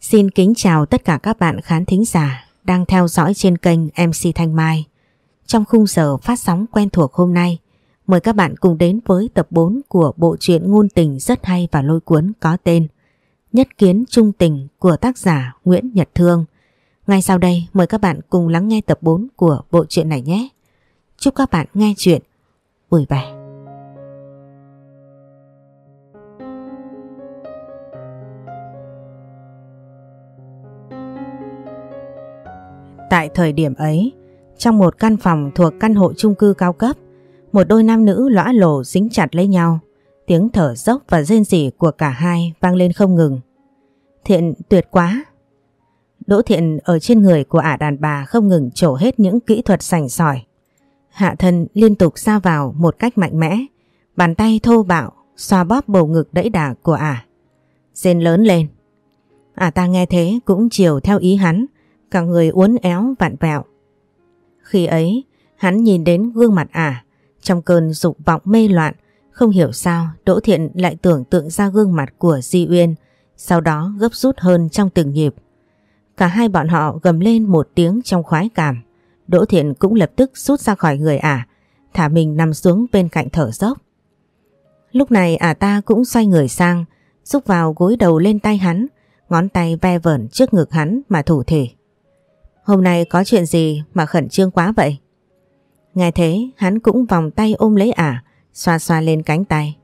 Xin kính chào tất cả các bạn khán thính giả đang theo dõi trên kênh MC Thanh Mai. Trong khung giờ phát sóng quen thuộc hôm nay, mời các bạn cùng đến với tập 4 của bộ truyện ngôn tình rất hay và lôi cuốn có tên Nhất kiến trung tình của tác giả Nguyễn Nhật Thương. Ngay sau đây mời các bạn cùng lắng nghe tập 4 của bộ truyện này nhé. Chúc các bạn nghe chuyện vui vẻ. Tại thời điểm ấy, trong một căn phòng thuộc căn hộ chung cư cao cấp, một đôi nam nữ lõa lổ dính chặt lấy nhau. Tiếng thở dốc và rên rỉ của cả hai vang lên không ngừng. Thiện tuyệt quá. Đỗ Thiện ở trên người của ả đàn bà không ngừng trổ hết những kỹ thuật sành sỏi. Hạ thân liên tục ra vào một cách mạnh mẽ, bàn tay thô bạo xoa bóp bầu ngực đẫy đà của ả. Rên lớn lên. Ả ta nghe thế cũng chiều theo ý hắn, cả người uốn éo vặn vẹo. Khi ấy, hắn nhìn đến gương mặt ả, trong cơn dục vọng mê loạn, không hiểu sao Đỗ Thiện lại tưởng tượng ra gương mặt của Di Uyên, sau đó gấp rút hơn trong từng nhịp. Cả hai bọn họ gầm lên một tiếng trong khoái cảm. Đỗ Thiện cũng lập tức rút ra khỏi người ả, thả mình nằm xuống bên cạnh thở dốc. Lúc này ả ta cũng xoay người sang, rúc vào gối đầu lên tay hắn, ngón tay ve vẩn trước ngực hắn mà thủ thể. Hôm nay có chuyện gì mà khẩn trương quá vậy? Nghe thế hắn cũng vòng tay ôm lấy ả, xoa xoa lên cánh tay.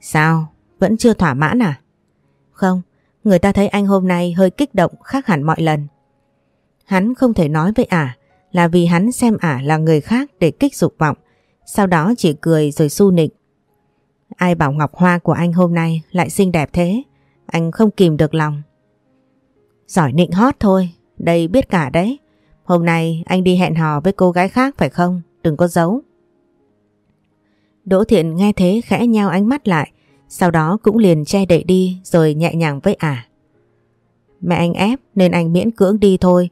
Sao? Vẫn chưa thỏa mãn à? Không, người ta thấy anh hôm nay hơi kích động khác hẳn mọi lần. Hắn không thể nói với ả là vì hắn xem ả là người khác để kích dục vọng, sau đó chỉ cười rồi su nịnh. Ai bảo ngọc hoa của anh hôm nay lại xinh đẹp thế, anh không kìm được lòng. Giỏi nịnh hót thôi, đây biết cả đấy. Hôm nay anh đi hẹn hò với cô gái khác phải không? Đừng có giấu. Đỗ Thiện nghe thế khẽ nhau ánh mắt lại, sau đó cũng liền che đậy đi rồi nhẹ nhàng với ả. Mẹ anh ép nên anh miễn cưỡng đi thôi,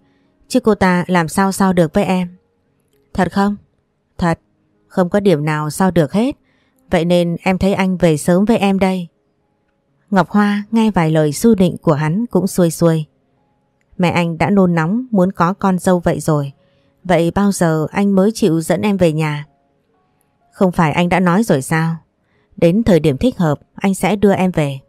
chứ cô ta làm sao sao được với em. Thật không? Thật, không có điểm nào sao được hết, vậy nên em thấy anh về sớm với em đây. Ngọc Hoa nghe vài lời su định của hắn cũng xuôi xuôi. Mẹ anh đã nôn nóng, muốn có con dâu vậy rồi. Vậy bao giờ anh mới chịu dẫn em về nhà? Không phải anh đã nói rồi sao? Đến thời điểm thích hợp, anh sẽ đưa em về.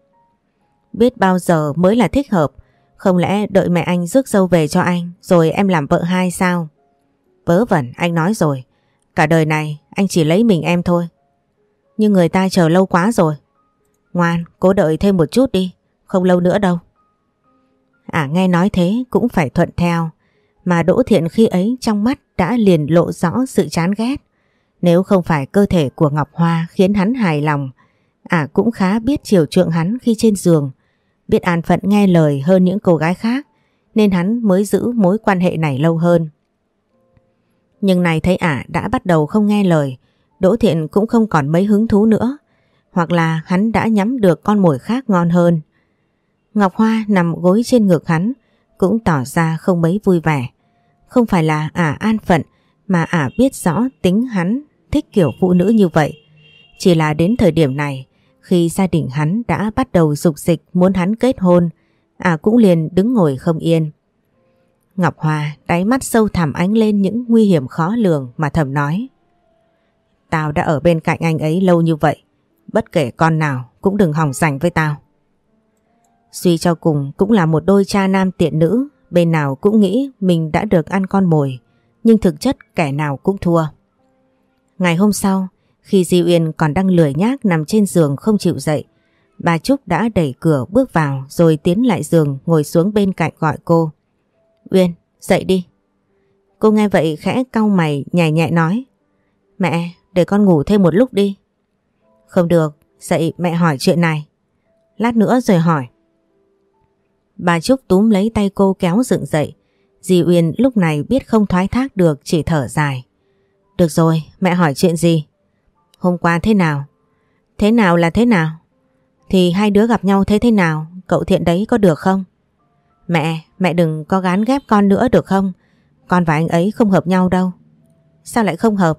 Biết bao giờ mới là thích hợp Không lẽ đợi mẹ anh rước dâu về cho anh, Rồi em làm vợ hai sao Vớ vẩn, anh nói rồi Cả đời này, anh chỉ lấy mình em thôi Nhưng người ta chờ lâu quá rồi Ngoan, cố đợi thêm một chút đi Không lâu nữa đâu À nghe nói thế cũng phải thuận theo. Mà Đỗ Thiện khi ấy trong mắt đã liền lộ rõ sự chán ghét. Nếu không phải cơ thể của Ngọc Hoa khiến hắn hài lòng À cũng khá biết chiều chuộng hắn khi trên giường. Biết an phận nghe lời hơn những cô gái khác, Nên hắn mới giữ mối quan hệ này lâu hơn. Nhưng này thấy ả đã bắt đầu không nghe lời, Đỗ Thiện cũng không còn mấy hứng thú nữa. Hoặc là hắn đã nhắm được con mồi khác ngon hơn. Ngọc Hoa nằm gối trên ngực hắn, cũng tỏ ra không mấy vui vẻ. Không phải là ả an phận, mà ả biết rõ tính hắn thích kiểu phụ nữ như vậy. Chỉ là đến thời điểm này, khi gia đình hắn đã bắt đầu dục dịch muốn hắn kết hôn, ả cũng liền đứng ngồi không yên. Ngọc Hoa đáy mắt sâu thẳm ánh lên những nguy hiểm khó lường mà thầm nói. Tao đã ở bên cạnh anh ấy lâu như vậy. Bất kể con nào cũng đừng hỏng rảnh với tao. Suy cho cùng cũng là một đôi cha nam tiện nữ, bên nào cũng nghĩ mình đã được ăn con mồi, nhưng thực chất kẻ nào cũng thua. Ngày hôm sau, khi Di Uyên còn đang lười nhác nằm trên giường không chịu dậy, bà Trúc đã đẩy cửa bước vào rồi tiến lại giường ngồi xuống bên cạnh gọi cô. Uyên, dậy đi. Cô nghe vậy khẽ cau mày nhảy nhẹ nói. Mẹ, để con ngủ thêm một lúc đi. Không được, dậy mẹ hỏi chuyện này. Lát nữa rồi hỏi. Bà Trúc túm lấy tay cô kéo dựng dậy. Di Uyên lúc này biết không thoái thác được chỉ thở dài. Được rồi, mẹ hỏi chuyện gì? Hôm qua thế nào? Thế nào là thế nào? Thì hai đứa gặp nhau thế thế nào? Cậu thiện đấy có được không? Mẹ, mẹ đừng có gán ghép con nữa được không? Con và anh ấy không hợp nhau đâu. Sao lại không hợp?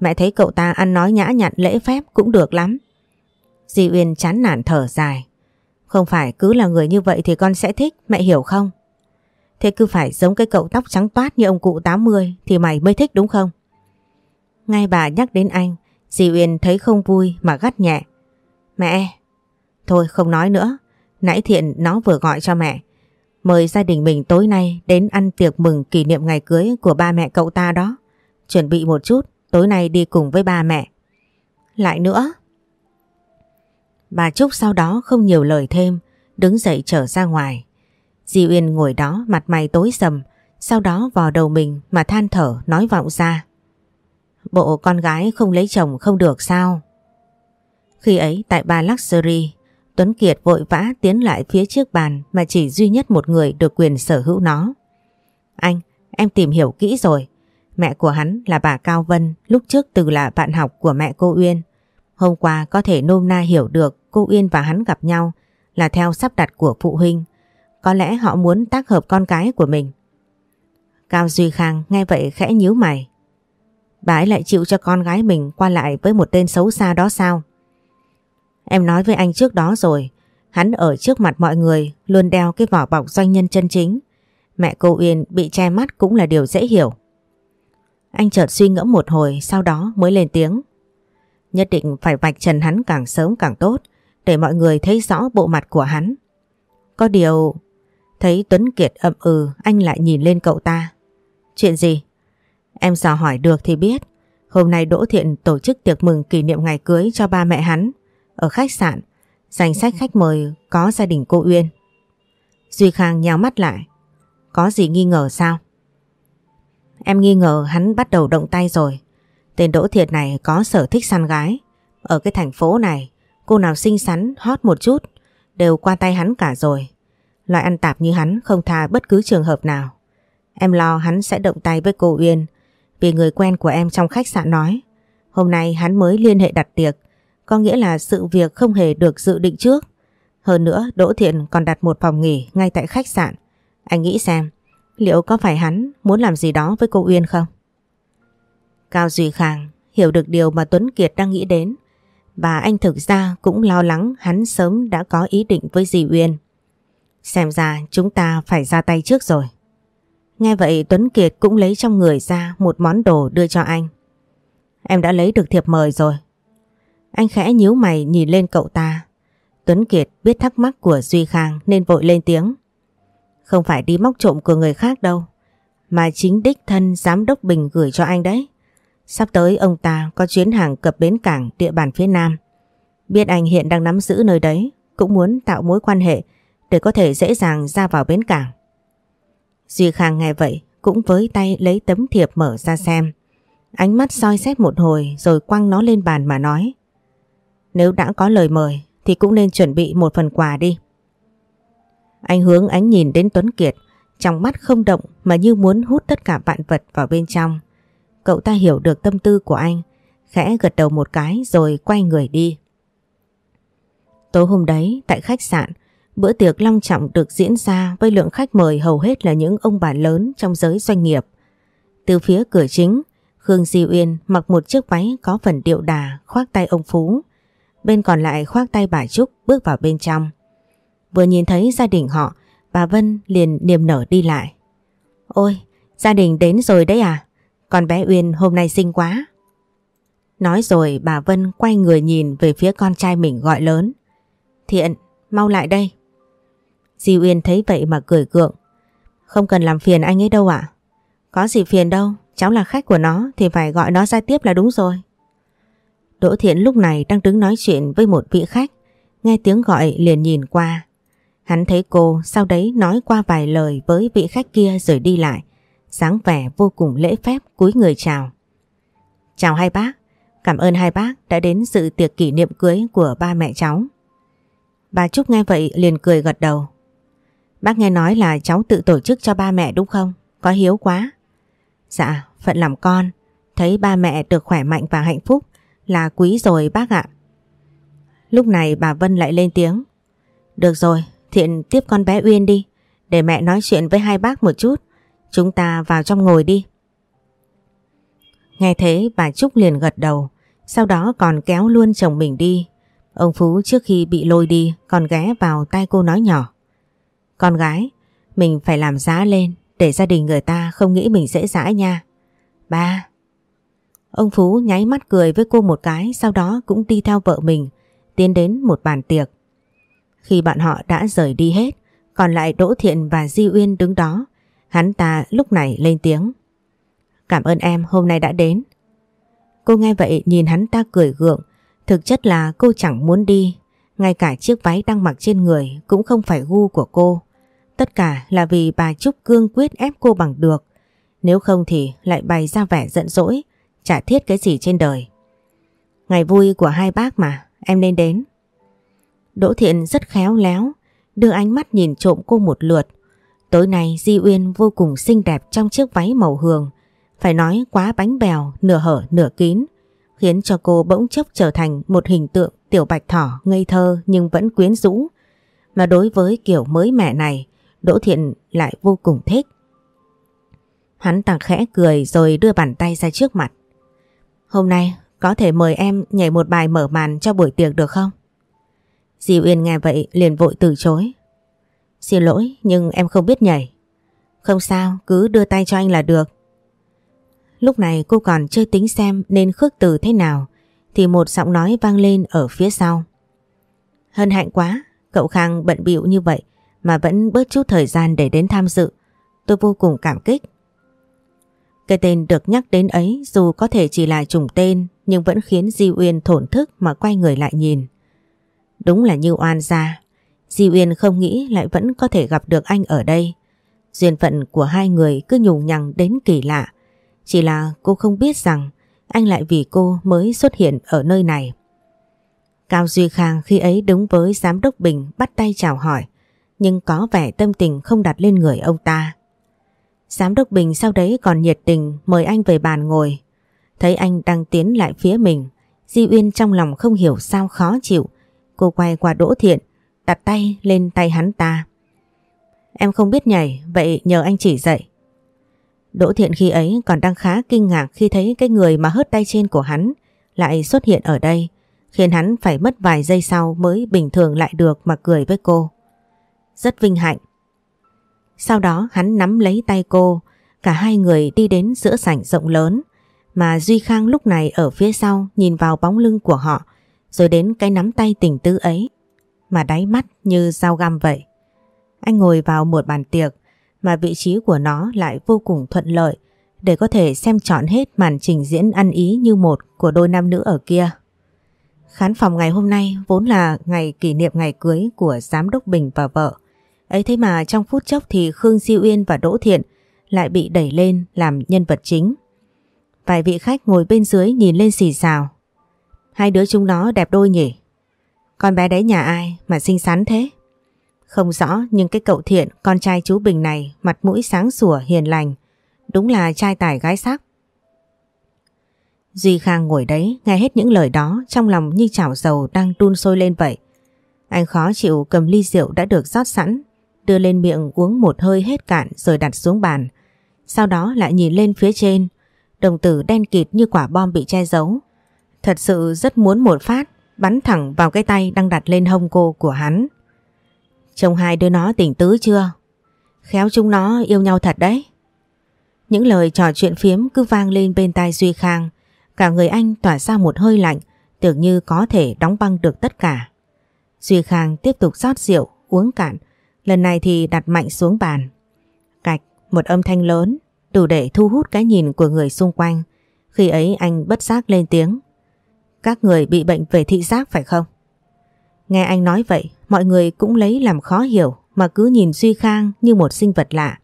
Mẹ thấy cậu ta ăn nói nhã nhặn lễ phép cũng được lắm. Di Uyên chán nản thở dài. Không phải cứ là người như vậy thì con sẽ thích, mẹ hiểu không? Thế cứ phải giống cái cậu tóc trắng toát như ông cụ 80 thì mày mới thích đúng không? Ngay bà nhắc đến anh, dì Uyên thấy không vui mà gắt nhẹ. Mẹ! Thôi không nói nữa, nãy Thiện nó vừa gọi cho mẹ. Mời gia đình mình tối nay đến ăn tiệc mừng kỷ niệm ngày cưới của ba mẹ cậu ta đó. Chuẩn bị một chút, tối nay đi cùng với ba mẹ. Lại nữa. Bà Trúc sau đó không nhiều lời thêm, đứng dậy trở ra ngoài. Di Uyên ngồi đó mặt mày tối sầm, sau đó vò đầu mình mà than thở nói vọng ra. Bộ con gái không lấy chồng không được sao? Khi ấy tại ba Luxury, Tuấn Kiệt vội vã tiến lại phía trước bàn mà chỉ duy nhất một người được quyền sở hữu nó. Anh, em tìm hiểu kỹ rồi. Mẹ của hắn là bà Cao Vân, lúc trước từ là bạn học của mẹ cô Uyên. Hôm qua có thể nôm na hiểu được cô yên và hắn gặp nhau là theo sắp đặt của phụ huynh. Có lẽ họ muốn tác hợp con cái của mình. Cao Duy Khang nghe vậy khẽ nhíu mày. Bà ấy lại chịu cho con gái mình qua lại với một tên xấu xa đó sao? Em nói với anh trước đó rồi, hắn ở trước mặt mọi người luôn đeo cái vỏ bọc doanh nhân chân chính. Mẹ cô yên bị che mắt cũng là điều dễ hiểu. Anh chợt suy ngẫm một hồi sau đó mới lên tiếng. Nhất định phải vạch trần hắn càng sớm càng tốt để mọi người thấy rõ bộ mặt của hắn. Có điều... Thấy Tuấn Kiệt ậm ừ anh lại nhìn lên cậu ta. Chuyện gì? Em dò hỏi được thì biết. Hôm nay Đỗ Thiện tổ chức tiệc mừng kỷ niệm ngày cưới cho ba mẹ hắn. Ở khách sạn, danh sách khách mời có gia đình cô Uyên. Duy Khang nhào mắt lại. Có gì nghi ngờ sao? Em nghi ngờ hắn bắt đầu động tay rồi. Tên Đỗ Thiệt này có sở thích săn gái. Ở cái thành phố này, cô nào xinh xắn, hot một chút, đều qua tay hắn cả rồi. Loại ăn tạp như hắn không tha bất cứ trường hợp nào. Em lo hắn sẽ động tay với cô Uyên vì người quen của em trong khách sạn nói. Hôm nay hắn mới liên hệ đặt tiệc, có nghĩa là sự việc không hề được dự định trước. Hơn nữa Đỗ Thiện còn đặt một phòng nghỉ ngay tại khách sạn. Anh nghĩ xem, liệu có phải hắn muốn làm gì đó với cô Uyên không? Cao Duy Khang hiểu được điều mà Tuấn Kiệt đang nghĩ đến và anh thực ra cũng lo lắng hắn sớm đã có ý định với dì Uyên. Xem ra chúng ta phải ra tay trước rồi. Nghe vậy Tuấn Kiệt cũng lấy trong người ra một món đồ đưa cho anh. Em đã lấy được thiệp mời rồi. Anh khẽ nhíu mày nhìn lên cậu ta. Tuấn Kiệt biết thắc mắc của Duy Khang nên vội lên tiếng. Không phải đi móc trộm của người khác đâu, mà chính đích thân giám đốc Bình gửi cho anh đấy. Sắp tới ông ta có chuyến hàng cập bến cảng địa bàn phía Nam. Biết anh hiện đang nắm giữ nơi đấy, cũng muốn tạo mối quan hệ để có thể dễ dàng ra vào bến cảng. Duy Khang nghe vậy cũng với tay lấy tấm thiệp mở ra xem. Ánh mắt soi xét một hồi rồi quăng nó lên bàn mà nói. Nếu đã có lời mời thì cũng nên chuẩn bị một phần quà đi. Anh hướng ánh nhìn đến Tuấn Kiệt, trong mắt không động mà như muốn hút tất cả vạn vật vào bên trong. Cậu ta hiểu được tâm tư của anh, khẽ gật đầu một cái rồi quay người đi. Tối hôm đấy, tại khách sạn, bữa tiệc long trọng được diễn ra với lượng khách mời hầu hết là những ông bà lớn trong giới doanh nghiệp. Từ phía cửa chính, Khương Di Uyên mặc một chiếc váy có phần điệu đà khoác tay ông Phú, bên còn lại khoác tay bà Trúc bước vào bên trong. Vừa nhìn thấy gia đình họ, bà Vân liền niềm nở đi lại. Ôi, gia đình đến rồi đấy à? Con bé Uyên hôm nay xinh quá. Nói rồi bà Vân quay người nhìn về phía con trai mình gọi lớn. Thiện, mau lại đây. Di Uyên thấy vậy mà cười gượng. Không cần làm phiền anh ấy đâu ạ. Có gì phiền đâu, cháu là khách của nó thì phải gọi nó ra tiếp là đúng rồi. Đỗ Thiện lúc này đang đứng nói chuyện với một vị khách, nghe tiếng gọi liền nhìn qua. Hắn thấy cô sau đấy nói qua vài lời với vị khách kia rồi đi lại, dáng vẻ vô cùng lễ phép cúi người chào. Chào hai bác, cảm ơn hai bác đã đến dự tiệc kỷ niệm cưới của ba mẹ cháu. Bà Trúc nghe vậy liền cười gật đầu. Bác nghe nói là cháu tự tổ chức cho ba mẹ đúng không? Có hiếu quá. Dạ, phận làm con, thấy ba mẹ được khỏe mạnh và hạnh phúc là quý rồi bác ạ. Lúc này bà Vân lại lên tiếng. Được rồi, Thiện tiếp con bé Uyên đi, để mẹ nói chuyện với hai bác một chút. Chúng ta vào trong ngồi đi. Nghe thế bà Trúc liền gật đầu, sau đó còn kéo luôn chồng mình đi. Ông Phú trước khi bị lôi đi còn ghé vào tay cô nói nhỏ. Con gái, mình phải làm giá lên để gia đình người ta không nghĩ mình dễ dãi nha. Ba. Ông Phú nháy mắt cười với cô một cái sau đó cũng đi theo vợ mình tiến đến một bàn tiệc. Khi bạn họ đã rời đi hết còn lại Đỗ Thiện và Di Uyên đứng đó hắn ta lúc này lên tiếng. Cảm ơn em hôm nay đã đến. Cô nghe vậy nhìn hắn ta cười gượng thực chất là cô chẳng muốn đi ngay cả chiếc váy đang mặc trên người cũng không phải gu của cô. Tất cả là vì bà Trúc cương quyết ép cô bằng được. Nếu không thì lại bày ra vẻ giận dỗi, chả thiết cái gì trên đời. Ngày vui của hai bác mà, em nên đến. Đỗ Thiện rất khéo léo, đưa ánh mắt nhìn trộm cô một lượt. Tối nay Di Uyên vô cùng xinh đẹp trong chiếc váy màu hường, phải nói quá bánh bèo, nửa hở nửa kín, khiến cho cô bỗng chốc trở thành một hình tượng tiểu bạch thỏ ngây thơ nhưng vẫn quyến rũ. Mà đối với kiểu mới mẹ này, Đỗ Thiện lại vô cùng thích. Hắn tặng khẽ cười rồi đưa bàn tay ra trước mặt. Hôm nay có thể mời em nhảy một bài mở màn cho buổi tiệc được không? Di Uyên nghe vậy liền vội từ chối. Xin lỗi nhưng em không biết nhảy. Không sao, cứ đưa tay cho anh là được. Lúc này cô còn chơi tính xem nên khước từ thế nào thì một giọng nói vang lên ở phía sau. Hân hạnh quá, cậu Khang bận bịu như vậy mà vẫn bớt chút thời gian để đến tham dự. Tôi vô cùng cảm kích. Cái tên được nhắc đến ấy dù có thể chỉ là trùng tên nhưng vẫn khiến Di Uyên thổn thức mà quay người lại nhìn. Đúng là như oan gia. Di Uyên không nghĩ lại vẫn có thể gặp được anh ở đây. Duyên phận của hai người cứ nhùng nhằng đến kỳ lạ. Chỉ là cô không biết rằng anh lại vì cô mới xuất hiện ở nơi này. Cao Duy Khang khi ấy đứng với giám đốc Bình bắt tay chào hỏi nhưng có vẻ tâm tình không đặt lên người ông ta. Giám đốc Bình sau đấy còn nhiệt tình mời anh về bàn ngồi. Thấy anh đang tiến lại phía mình, Di Uyên trong lòng không hiểu sao khó chịu. Cô quay qua Đỗ Thiện, đặt tay lên tay hắn ta. Em không biết nhảy, vậy nhờ anh chỉ dạy. Đỗ Thiện khi ấy còn đang khá kinh ngạc khi thấy cái người mà hớt tay trên của hắn lại xuất hiện ở đây, khiến hắn phải mất vài giây sau mới bình thường lại được mà cười với cô. Rất vinh hạnh. Sau đó hắn nắm lấy tay cô, cả hai người đi đến giữa sảnh rộng lớn, mà Duy Khang lúc này ở phía sau nhìn vào bóng lưng của họ, rồi đến cái nắm tay tình tư ấy, mà đáy mắt như dao găm vậy. Anh ngồi vào một bàn tiệc, mà vị trí của nó lại vô cùng thuận lợi để có thể xem trọn hết màn trình diễn ăn ý như một của đôi nam nữ ở kia. Khán phòng ngày hôm nay vốn là ngày kỷ niệm ngày cưới của Giám đốc Bình và vợ. Ấy thế mà trong phút chốc thì Khương Di Uyên và Đỗ Thiện lại bị đẩy lên làm nhân vật chính. Vài vị khách ngồi bên dưới nhìn lên xì xào. Hai đứa chúng nó đẹp đôi nhỉ? Con bé đấy nhà ai mà xinh xắn thế? Không rõ nhưng cái cậu Thiện, con trai chú Bình này mặt mũi sáng sủa hiền lành. Đúng là trai tài gái sắc. Duy Khang ngồi đấy nghe hết những lời đó trong lòng như chảo dầu đang đun sôi lên vậy. Anh khó chịu cầm ly rượu đã được rót sẵn đưa lên miệng uống một hơi hết cạn rồi đặt xuống bàn. Sau đó lại nhìn lên phía trên, đồng tử đen kịt như quả bom bị che giấu. Thật sự rất muốn một phát bắn thẳng vào cái tay đang đặt lên hông cô của hắn. Chồng hai đứa nó tỉnh tứ chưa? Khéo chúng nó yêu nhau thật đấy. Những lời trò chuyện phiếm cứ vang lên bên tai Duy Khang. Cả người anh tỏa ra một hơi lạnh, tưởng như có thể đóng băng được tất cả. Duy Khang tiếp tục rót rượu, uống cạn, lần này thì đặt mạnh xuống bàn. Cạch, một âm thanh lớn, đủ để thu hút cái nhìn của người xung quanh. Khi ấy anh bất giác lên tiếng. Các người bị bệnh về thị giác phải không? Nghe anh nói vậy, mọi người cũng lấy làm khó hiểu mà cứ nhìn Duy Khang như một sinh vật lạ.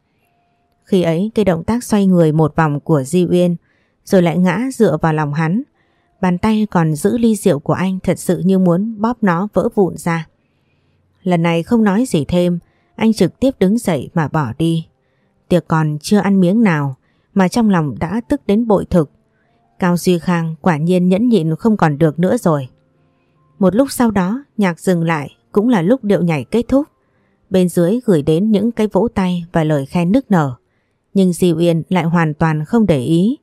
Khi ấy cái động tác xoay người một vòng của Di Uyên rồi lại ngã dựa vào lòng hắn. Bàn tay còn giữ ly rượu của anh thật sự như muốn bóp nó vỡ vụn ra. Lần này không nói gì thêm, anh trực tiếp đứng dậy mà bỏ đi. Tiệc còn chưa ăn miếng nào mà trong lòng đã tức đến bội thực. Cao Duy Khang quả nhiên nhẫn nhịn không còn được nữa rồi. Một lúc sau đó nhạc dừng lại cũng là lúc điệu nhảy kết thúc. Bên dưới gửi đến những cái vỗ tay và lời khen nức nở. Nhưng Di Uyên lại hoàn toàn không để ý.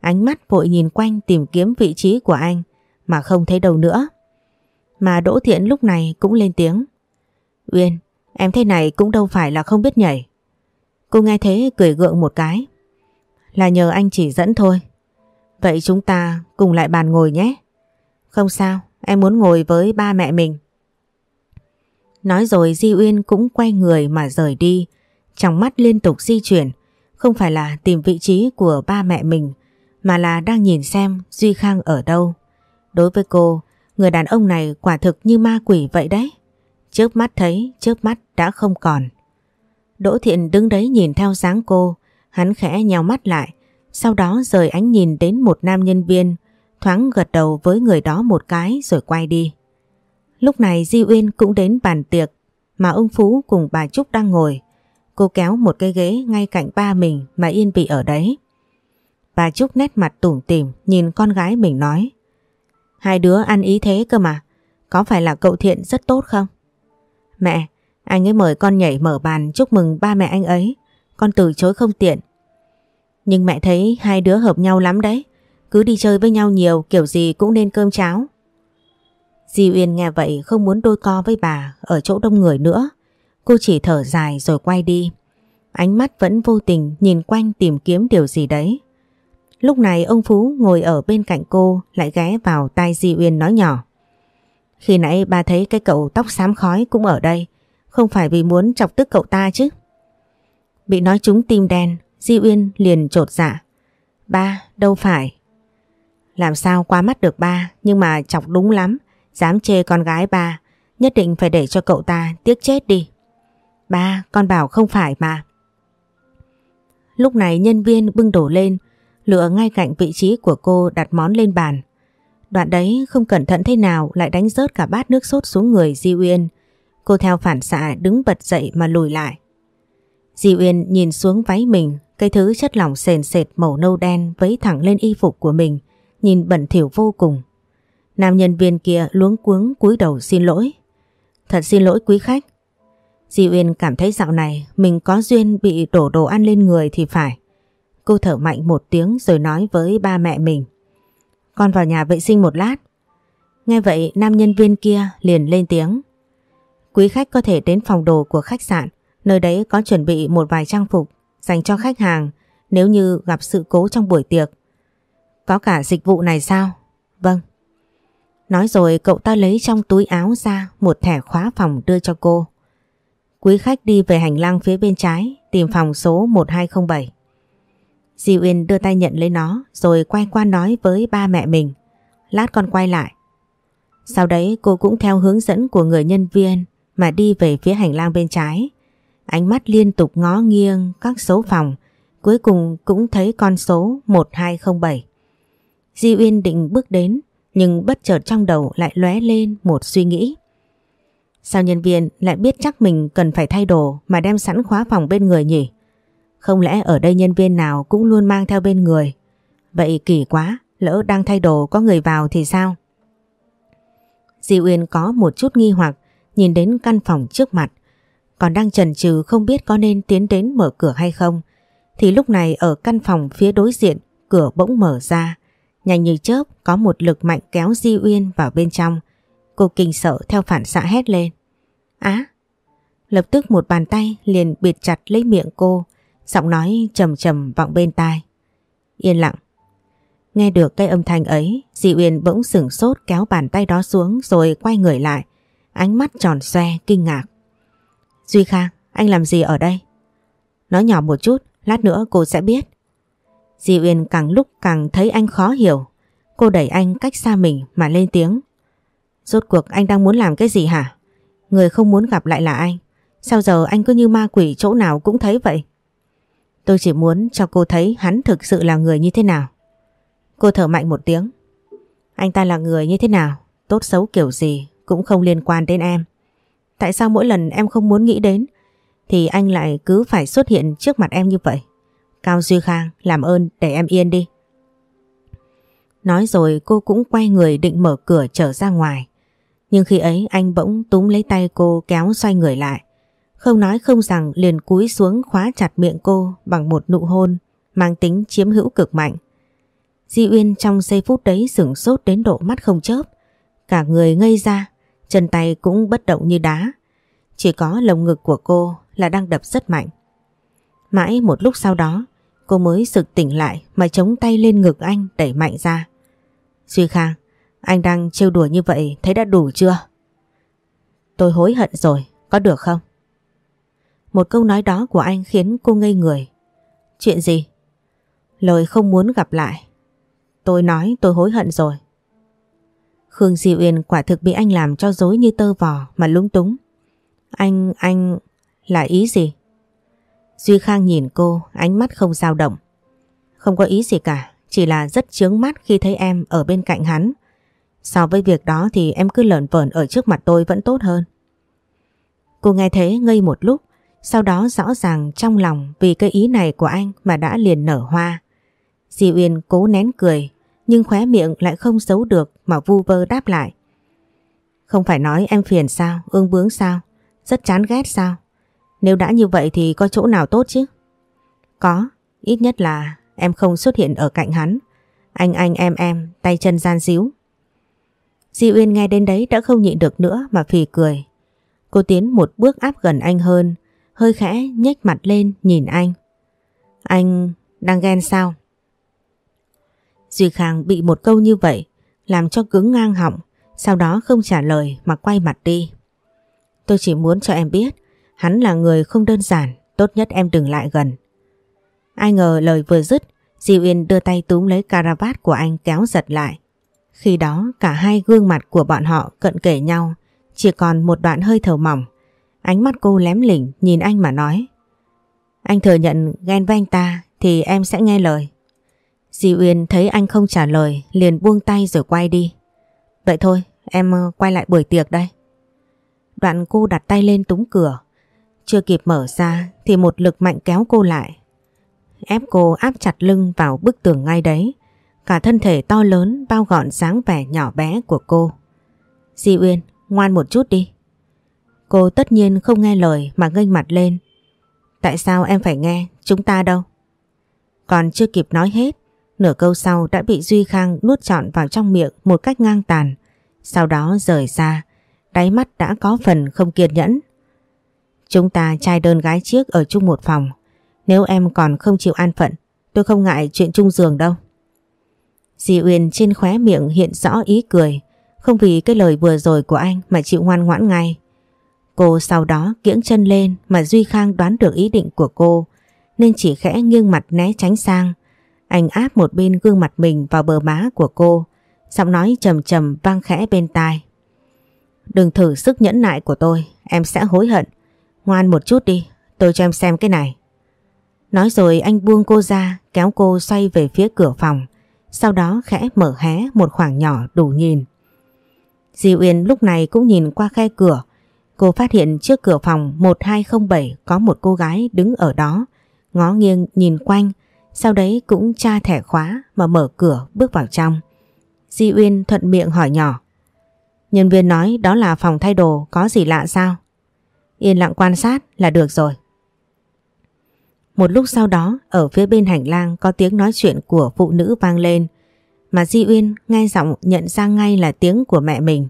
Ánh mắt vội nhìn quanh tìm kiếm vị trí của anh mà không thấy đâu nữa. Mà Đỗ Thiện lúc này cũng lên tiếng. Uyên, em thế này cũng đâu phải là không biết nhảy. Cô nghe thế cười gượng một cái. Là nhờ anh chỉ dẫn thôi. Vậy chúng ta cùng lại bàn ngồi nhé. Không sao, em muốn ngồi với ba mẹ mình. Nói rồi Di Uyên cũng quay người mà rời đi, trong mắt liên tục di chuyển, không phải là tìm vị trí của ba mẹ mình, mà là đang nhìn xem Duy Khang ở đâu. Đối với cô, người đàn ông này quả thực như ma quỷ vậy đấy. Chớp mắt thấy, chớp mắt đã không còn. Đỗ Thiện đứng đấy nhìn theo dáng cô, hắn khẽ nhào mắt lại, sau đó rời ánh nhìn đến một nam nhân viên, thoáng gật đầu với người đó một cái rồi quay đi. Lúc này Di Uyên cũng đến bàn tiệc mà ông Phú cùng bà Trúc đang ngồi. Cô kéo một cái ghế ngay cạnh ba mình mà yên vị ở đấy. Bà Trúc nét mặt tủm tỉm nhìn con gái mình nói. Hai đứa ăn ý thế cơ mà, có phải là cậu Thiện rất tốt không? Mẹ, anh ấy mời con nhảy mở bàn chúc mừng ba mẹ anh ấy, con từ chối không tiện. Nhưng mẹ thấy hai đứa hợp nhau lắm đấy, cứ đi chơi với nhau nhiều kiểu gì cũng nên cơm cháo. Di Uyên nghe vậy không muốn đôi co với bà ở chỗ đông người nữa. Cô chỉ thở dài rồi quay đi. Ánh mắt vẫn vô tình nhìn quanh tìm kiếm điều gì đấy. Lúc này ông Phú ngồi ở bên cạnh cô lại ghé vào tai Di Uyên nói nhỏ. Khi nãy bà thấy cái cậu tóc xám khói cũng ở đây, không phải vì muốn chọc tức cậu ta chứ. Bị nói trúng tim đen, Di Uyên liền trột dạ. Ba, đâu phải. Làm sao qua mắt được ba, nhưng mà chọc đúng lắm. Dám chê con gái ba, nhất định phải để cho cậu ta tiếc chết đi. Ba, con bảo không phải mà. Lúc này nhân viên bưng đổ lên, lựa ngay cạnh vị trí của cô đặt món lên bàn. Đoạn đấy không cẩn thận thế nào lại đánh rớt cả bát nước sốt xuống người Di Uyên. Cô theo phản xạ đứng bật dậy mà lùi lại. Di Uyên nhìn xuống váy mình, cái thứ chất lỏng sền sệt màu nâu đen vấy thẳng lên y phục của mình, nhìn bẩn thỉu vô cùng. Nam nhân viên kia luống cuống cúi đầu xin lỗi. Thật xin lỗi quý khách. Di Uyên cảm thấy dạo này mình có duyên bị đổ đồ ăn lên người thì phải. Cô thở mạnh một tiếng rồi nói với ba mẹ mình. Con vào nhà vệ sinh một lát. Nghe vậy nam nhân viên kia liền lên tiếng. Quý khách có thể đến phòng đồ của khách sạn, nơi đấy có chuẩn bị một vài trang phục dành cho khách hàng nếu như gặp sự cố trong buổi tiệc. Có cả dịch vụ này sao? Vâng. Nói rồi cậu ta lấy trong túi áo ra một thẻ khóa phòng đưa cho cô. Quý khách đi về hành lang phía bên trái, tìm phòng số 1207. Di Uyên đưa tay nhận lấy nó, rồi quay qua nói với ba mẹ mình. Lát con quay lại. Sau đấy cô cũng theo hướng dẫn của người nhân viên mà đi về phía hành lang bên trái. Ánh mắt liên tục ngó nghiêng các số phòng, cuối cùng cũng thấy con số 1207. Di Uyên định bước đến nhưng bất chợt trong đầu lại lóe lên một suy nghĩ. Sao nhân viên lại biết chắc mình cần phải thay đồ mà đem sẵn khóa phòng bên người nhỉ? Không lẽ ở đây nhân viên nào cũng luôn mang theo bên người? Vậy kỳ quá, lỡ đang thay đồ có người vào thì sao? Di Uyên có một chút nghi hoặc nhìn đến căn phòng trước mặt. Còn đang chần chừ không biết có nên tiến đến mở cửa hay không. Thì lúc này ở căn phòng phía đối diện cửa bỗng mở ra. Nhanh như chớp có một lực mạnh kéo Di Uyên vào bên trong. Cô kinh sợ theo phản xạ hét lên. Á! Lập tức một bàn tay liền bịt chặt lấy miệng cô, giọng nói trầm trầm vọng bên tai. Yên lặng. Nghe được cái âm thanh ấy, Di Uyên bỗng sửng sốt kéo bàn tay đó xuống rồi quay người lại, ánh mắt tròn xoe kinh ngạc. Duy Khang, anh làm gì ở đây? Nói nhỏ một chút, lát nữa cô sẽ biết. Di Uyên càng lúc càng thấy anh khó hiểu. Cô đẩy anh cách xa mình mà lên tiếng. Rốt cuộc anh đang muốn làm cái gì hả? Người không muốn gặp lại là anh. Sao giờ anh cứ như ma quỷ chỗ nào cũng thấy vậy? Tôi chỉ muốn cho cô thấy hắn thực sự là người như thế nào. Cô thở mạnh một tiếng. Anh ta là người như thế nào? Tốt xấu kiểu gì cũng không liên quan đến em. Tại sao mỗi lần em không muốn nghĩ đến thì anh lại cứ phải xuất hiện trước mặt em như vậy? Cao Duy Khang làm ơn để em yên đi. Nói rồi cô cũng quay người định mở cửa trở ra ngoài. Nhưng khi ấy anh bỗng túm lấy tay cô kéo xoay người lại. Không nói không rằng liền cúi xuống khóa chặt miệng cô bằng một nụ hôn mang tính chiếm hữu cực mạnh. Di Uyên trong giây phút đấy sửng sốt đến độ mắt không chớp. Cả người ngây ra, Chân tay cũng bất động như đá. Chỉ có lồng ngực của cô là đang đập rất mạnh. Mãi một lúc sau đó, cô mới sực tỉnh lại mà chống tay lên ngực anh đẩy mạnh ra. Duy Khang, anh đang trêu đùa như vậy thấy đã đủ chưa? Tôi hối hận rồi, có được không? Một câu nói đó của anh khiến cô ngây người. Chuyện gì? Lời không muốn gặp lại. Tôi nói tôi hối hận rồi. Khương Di Uyên quả thực bị anh làm cho dối như tơ vò mà lung túng. Anh, anh... là ý gì? Duy Khang nhìn cô, ánh mắt không dao động. Không có ý gì cả, chỉ là rất chướng mắt khi thấy em ở bên cạnh hắn. So với việc đó thì em cứ lợn vởn ở trước mặt tôi vẫn tốt hơn. Cô nghe thế ngây một lúc, sau đó rõ ràng trong lòng vì cái ý này của anh mà đã liền nở hoa. Di Uyên cố nén cười, nhưng khóe miệng lại không giấu được mà vu vơ đáp lại. Không phải nói em phiền sao, ương bướng sao, rất chán ghét sao? Nếu đã như vậy thì có chỗ nào tốt chứ? Có, ít nhất là em không xuất hiện ở cạnh hắn. Anh anh em em, tay chân gian díu. Di Uyên nghe đến đấy đã không nhịn được nữa mà phì cười. Cô tiến một bước áp gần anh hơn, hơi khẽ nhếch mặt lên nhìn anh. Anh đang ghen sao? Duy Khang bị một câu như vậy làm cho cứng ngang họng, sau đó không trả lời mà quay mặt đi. Tôi chỉ muốn cho em biết hắn là người không đơn giản, tốt nhất em đừng lại gần. Ai ngờ lời vừa dứt, Di Uyên đưa tay túm lấy caravat của anh kéo giật lại. Khi đó cả hai gương mặt của bọn họ cận kể nhau, chỉ còn một đoạn hơi thở mỏng. Ánh mắt cô lém lỉnh nhìn anh mà nói. Anh thừa nhận ghen với anh ta thì em sẽ nghe lời. Di Uyên thấy anh không trả lời liền buông tay rồi quay đi. Vậy thôi em ờ, quay lại buổi tiệc đây. Đoạn cô đặt tay lên túng cửa. Chưa kịp mở ra thì một lực mạnh kéo cô lại. Ép cô áp chặt lưng vào bức tường ngay đấy. Cả thân thể to lớn bao gọn dáng vẻ nhỏ bé của cô. Di Uyên, ngoan một chút đi. Cô tất nhiên không nghe lời mà nghênh mặt lên. Tại sao em phải nghe, chúng ta đâu? Còn chưa kịp nói hết, nửa câu sau đã bị Duy Khang nuốt trọn vào trong miệng một cách ngang tàn. Sau đó rời ra, đáy mắt đã có phần không kiên nhẫn. Chúng ta trai đơn gái chiếc ở chung một phòng. Nếu em còn không chịu an phận, tôi không ngại chuyện chung giường đâu. Di Uyên trên khóe miệng hiện rõ ý cười, không vì cái lời vừa rồi của anh mà chịu ngoan ngoãn ngay. Cô sau đó kiễng chân lên mà Duy Khang đoán được ý định của cô nên chỉ khẽ nghiêng mặt né tránh sang. Anh áp một bên gương mặt mình vào bờ má của cô, giọng nói trầm trầm vang khẽ bên tai. Đừng thử sức nhẫn nại của tôi, em sẽ hối hận. Ngoan một chút đi, tôi cho em xem cái này. Nói rồi anh buông cô ra, kéo cô xoay về phía cửa phòng, sau đó khẽ mở hé một khoảng nhỏ đủ nhìn. Di Uyên lúc này cũng nhìn qua khe cửa, cô phát hiện trước cửa phòng 1207 có một cô gái đứng ở đó, ngó nghiêng nhìn quanh, sau đấy cũng tra thẻ khóa mà mở cửa bước vào trong. Di Uyên thuận miệng hỏi nhỏ. Nhân viên nói đó là phòng thay đồ, có gì lạ sao? Yên lặng quan sát là được rồi. Một lúc sau đó, ở phía bên hành lang có tiếng nói chuyện của phụ nữ vang lên, mà Di Uyên nghe giọng nhận ra ngay là tiếng của mẹ mình.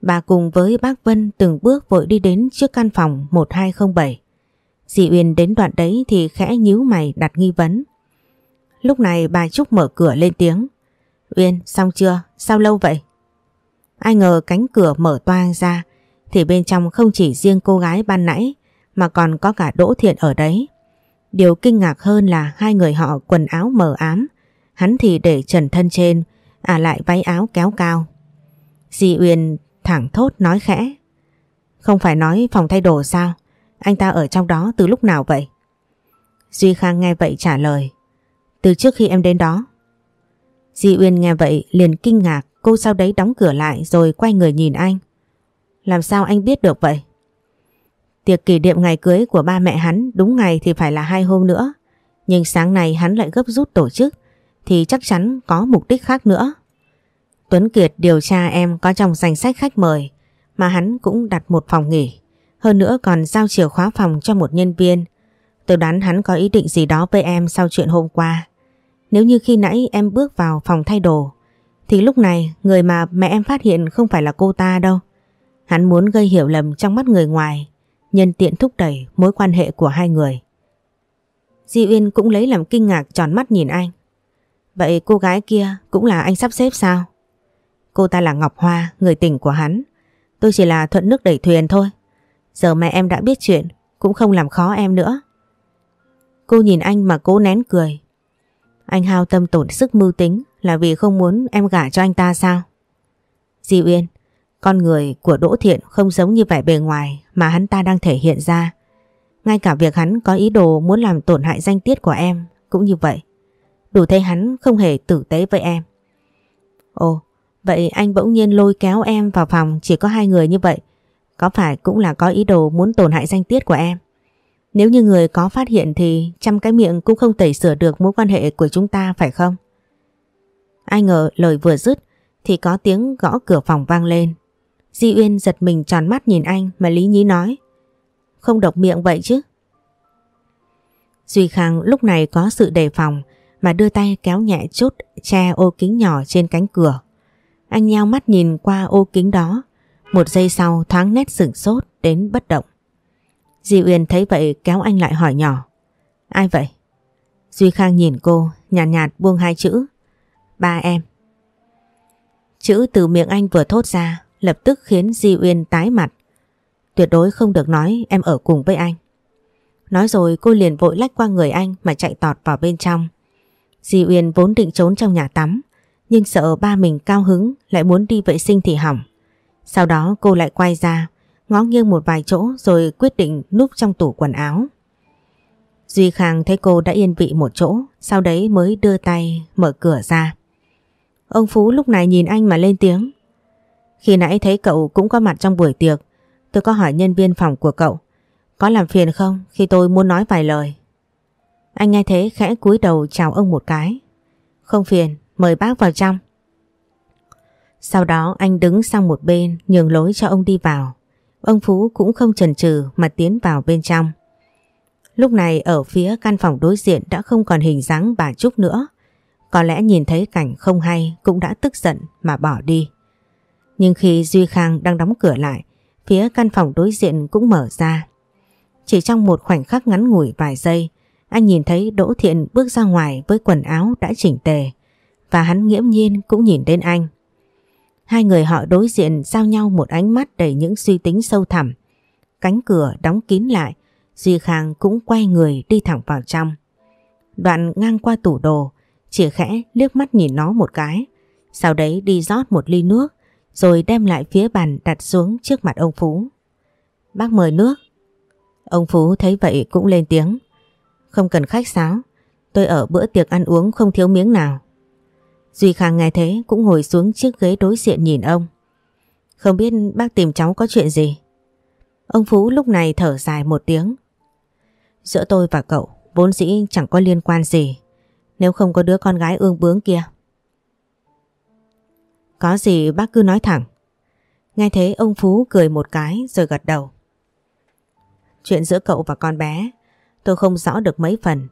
Bà cùng với bác Vân từng bước vội đi đến trước căn phòng 1207. Di Uyên đến đoạn đấy thì khẽ nhíu mày đặt nghi vấn. Lúc này bà Trúc mở cửa lên tiếng. Uyên, xong chưa? Sao lâu vậy? Ai ngờ cánh cửa mở toang ra thì bên trong không chỉ riêng cô gái ban nãy mà còn có cả Đỗ Thiện ở đấy. Điều kinh ngạc hơn là hai người họ quần áo mờ ám, hắn thì để trần thân trên, à lại váy áo kéo cao. Di Uyên thẳng thốt nói khẽ. Không phải nói phòng thay đồ sao? Anh ta ở trong đó từ lúc nào vậy? Duy Khang nghe vậy trả lời. Từ trước khi em đến đó. Di Uyên nghe vậy liền kinh ngạc, cô sau đấy đóng cửa lại rồi quay người nhìn anh. Làm sao anh biết được vậy? Tiệc kỷ niệm ngày cưới của ba mẹ hắn đúng ngày thì phải là hai hôm nữa. Nhưng sáng nay hắn lại gấp rút tổ chức thì chắc chắn có mục đích khác nữa. Tuấn Kiệt điều tra em có trong danh sách khách mời mà hắn cũng đặt một phòng nghỉ. Hơn nữa còn giao chìa khóa phòng cho một nhân viên. Tôi đoán hắn có ý định gì đó với em sau chuyện hôm qua. Nếu như khi nãy em bước vào phòng thay đồ thì lúc này người mà mẹ em phát hiện không phải là cô ta đâu Hắn muốn gây hiểu lầm trong mắt người ngoài, nhân tiện thúc đẩy mối quan hệ của hai người. Di Uyên cũng lấy làm kinh ngạc tròn mắt nhìn anh. Vậy cô gái kia cũng là anh sắp xếp sao? Cô ta là Ngọc Hoa, người tình của hắn. Tôi chỉ là thuận nước đẩy thuyền thôi. Giờ mẹ em đã biết chuyện, cũng không làm khó em nữa. Cô nhìn anh mà cố nén cười. Anh hao tâm tổn sức mưu tính là vì không muốn em gả cho anh ta sao? Di Uyên, con người của Đỗ Thiện không giống như vẻ bề ngoài mà hắn ta đang thể hiện ra. Ngay cả việc hắn có ý đồ muốn làm tổn hại danh tiết của em cũng như vậy. Đủ thấy hắn không hề tử tế với em. Ồ, vậy anh bỗng nhiên lôi kéo em vào phòng chỉ có hai người như vậy. Có phải cũng là có ý đồ muốn tổn hại danh tiết của em? Nếu như người có phát hiện thì trăm cái miệng cũng không tẩy sửa được mối quan hệ của chúng ta phải không? Ai ngờ lời vừa dứt thì có tiếng gõ cửa phòng vang lên. Di Uyên giật mình tròn mắt nhìn anh mà Lý Nhí nói. Không độc miệng vậy chứ? Duy Khang lúc này có sự đề phòng mà đưa tay kéo nhẹ chút che ô kính nhỏ trên cánh cửa. Anh nheo mắt nhìn qua ô kính đó, một giây sau thoáng nét sửng sốt đến bất động. Di Uyên thấy vậy kéo anh lại hỏi nhỏ. Ai vậy? Duy Khang nhìn cô, nhàn nhạt, nhạt buông hai chữ. Ba em. Chữ từ miệng anh vừa thốt ra lập tức khiến Di Uyên tái mặt. Tuyệt đối không được nói em ở cùng với anh. Nói rồi cô liền vội lách qua người anh mà chạy tọt vào bên trong. Di Uyên vốn định trốn trong nhà tắm, nhưng sợ ba mình cao hứng lại muốn đi vệ sinh thì hỏng. Sau đó cô lại quay ra, ngó nghiêng một vài chỗ rồi quyết định núp trong tủ quần áo. Duy Khang thấy cô đã yên vị một chỗ, sau đấy mới đưa tay mở cửa ra. Ông Phú lúc này nhìn anh mà lên tiếng. Khi nãy thấy cậu cũng có mặt trong buổi tiệc, tôi có hỏi nhân viên phòng của cậu. Có làm phiền không khi tôi muốn nói vài lời? Anh nghe thế khẽ cúi đầu chào ông một cái. Không phiền, mời bác vào trong. Sau đó anh đứng sang một bên nhường lối cho ông đi vào. Ông Phú cũng không chần chừ mà tiến vào bên trong. Lúc này ở phía căn phòng đối diện đã không còn hình dáng bà Trúc nữa. Có lẽ nhìn thấy cảnh không hay cũng đã tức giận mà bỏ đi. Nhưng khi Duy Khang đang đóng cửa lại, phía căn phòng đối diện cũng mở ra. Chỉ trong một khoảnh khắc ngắn ngủi vài giây, anh nhìn thấy Đỗ Thiện bước ra ngoài với quần áo đã chỉnh tề và hắn nghiễm nhiên cũng nhìn đến anh. Hai người họ đối diện giao nhau một ánh mắt đầy những suy tính sâu thẳm. Cánh cửa đóng kín lại, Duy Khang cũng quay người đi thẳng vào trong. Đoạn ngang qua tủ đồ, chỉ khẽ liếc mắt nhìn nó một cái, sau đấy đi rót một ly nước, rồi đem lại phía bàn đặt xuống trước mặt ông Phú. Bác mời nước. Ông Phú thấy vậy cũng lên tiếng. Không cần khách sáo, tôi ở bữa tiệc ăn uống không thiếu miếng nào. Duy Khang nghe thế cũng ngồi xuống chiếc ghế đối diện nhìn ông. Không biết bác tìm cháu có chuyện gì? Ông Phú lúc này thở dài một tiếng. Giữa tôi và cậu, vốn dĩ chẳng có liên quan gì nếu không có đứa con gái ương bướng kia. Có gì bác cứ nói thẳng. Nghe thế ông Phú cười một cái rồi gật đầu. Chuyện giữa cậu và con bé, tôi không rõ được mấy phần,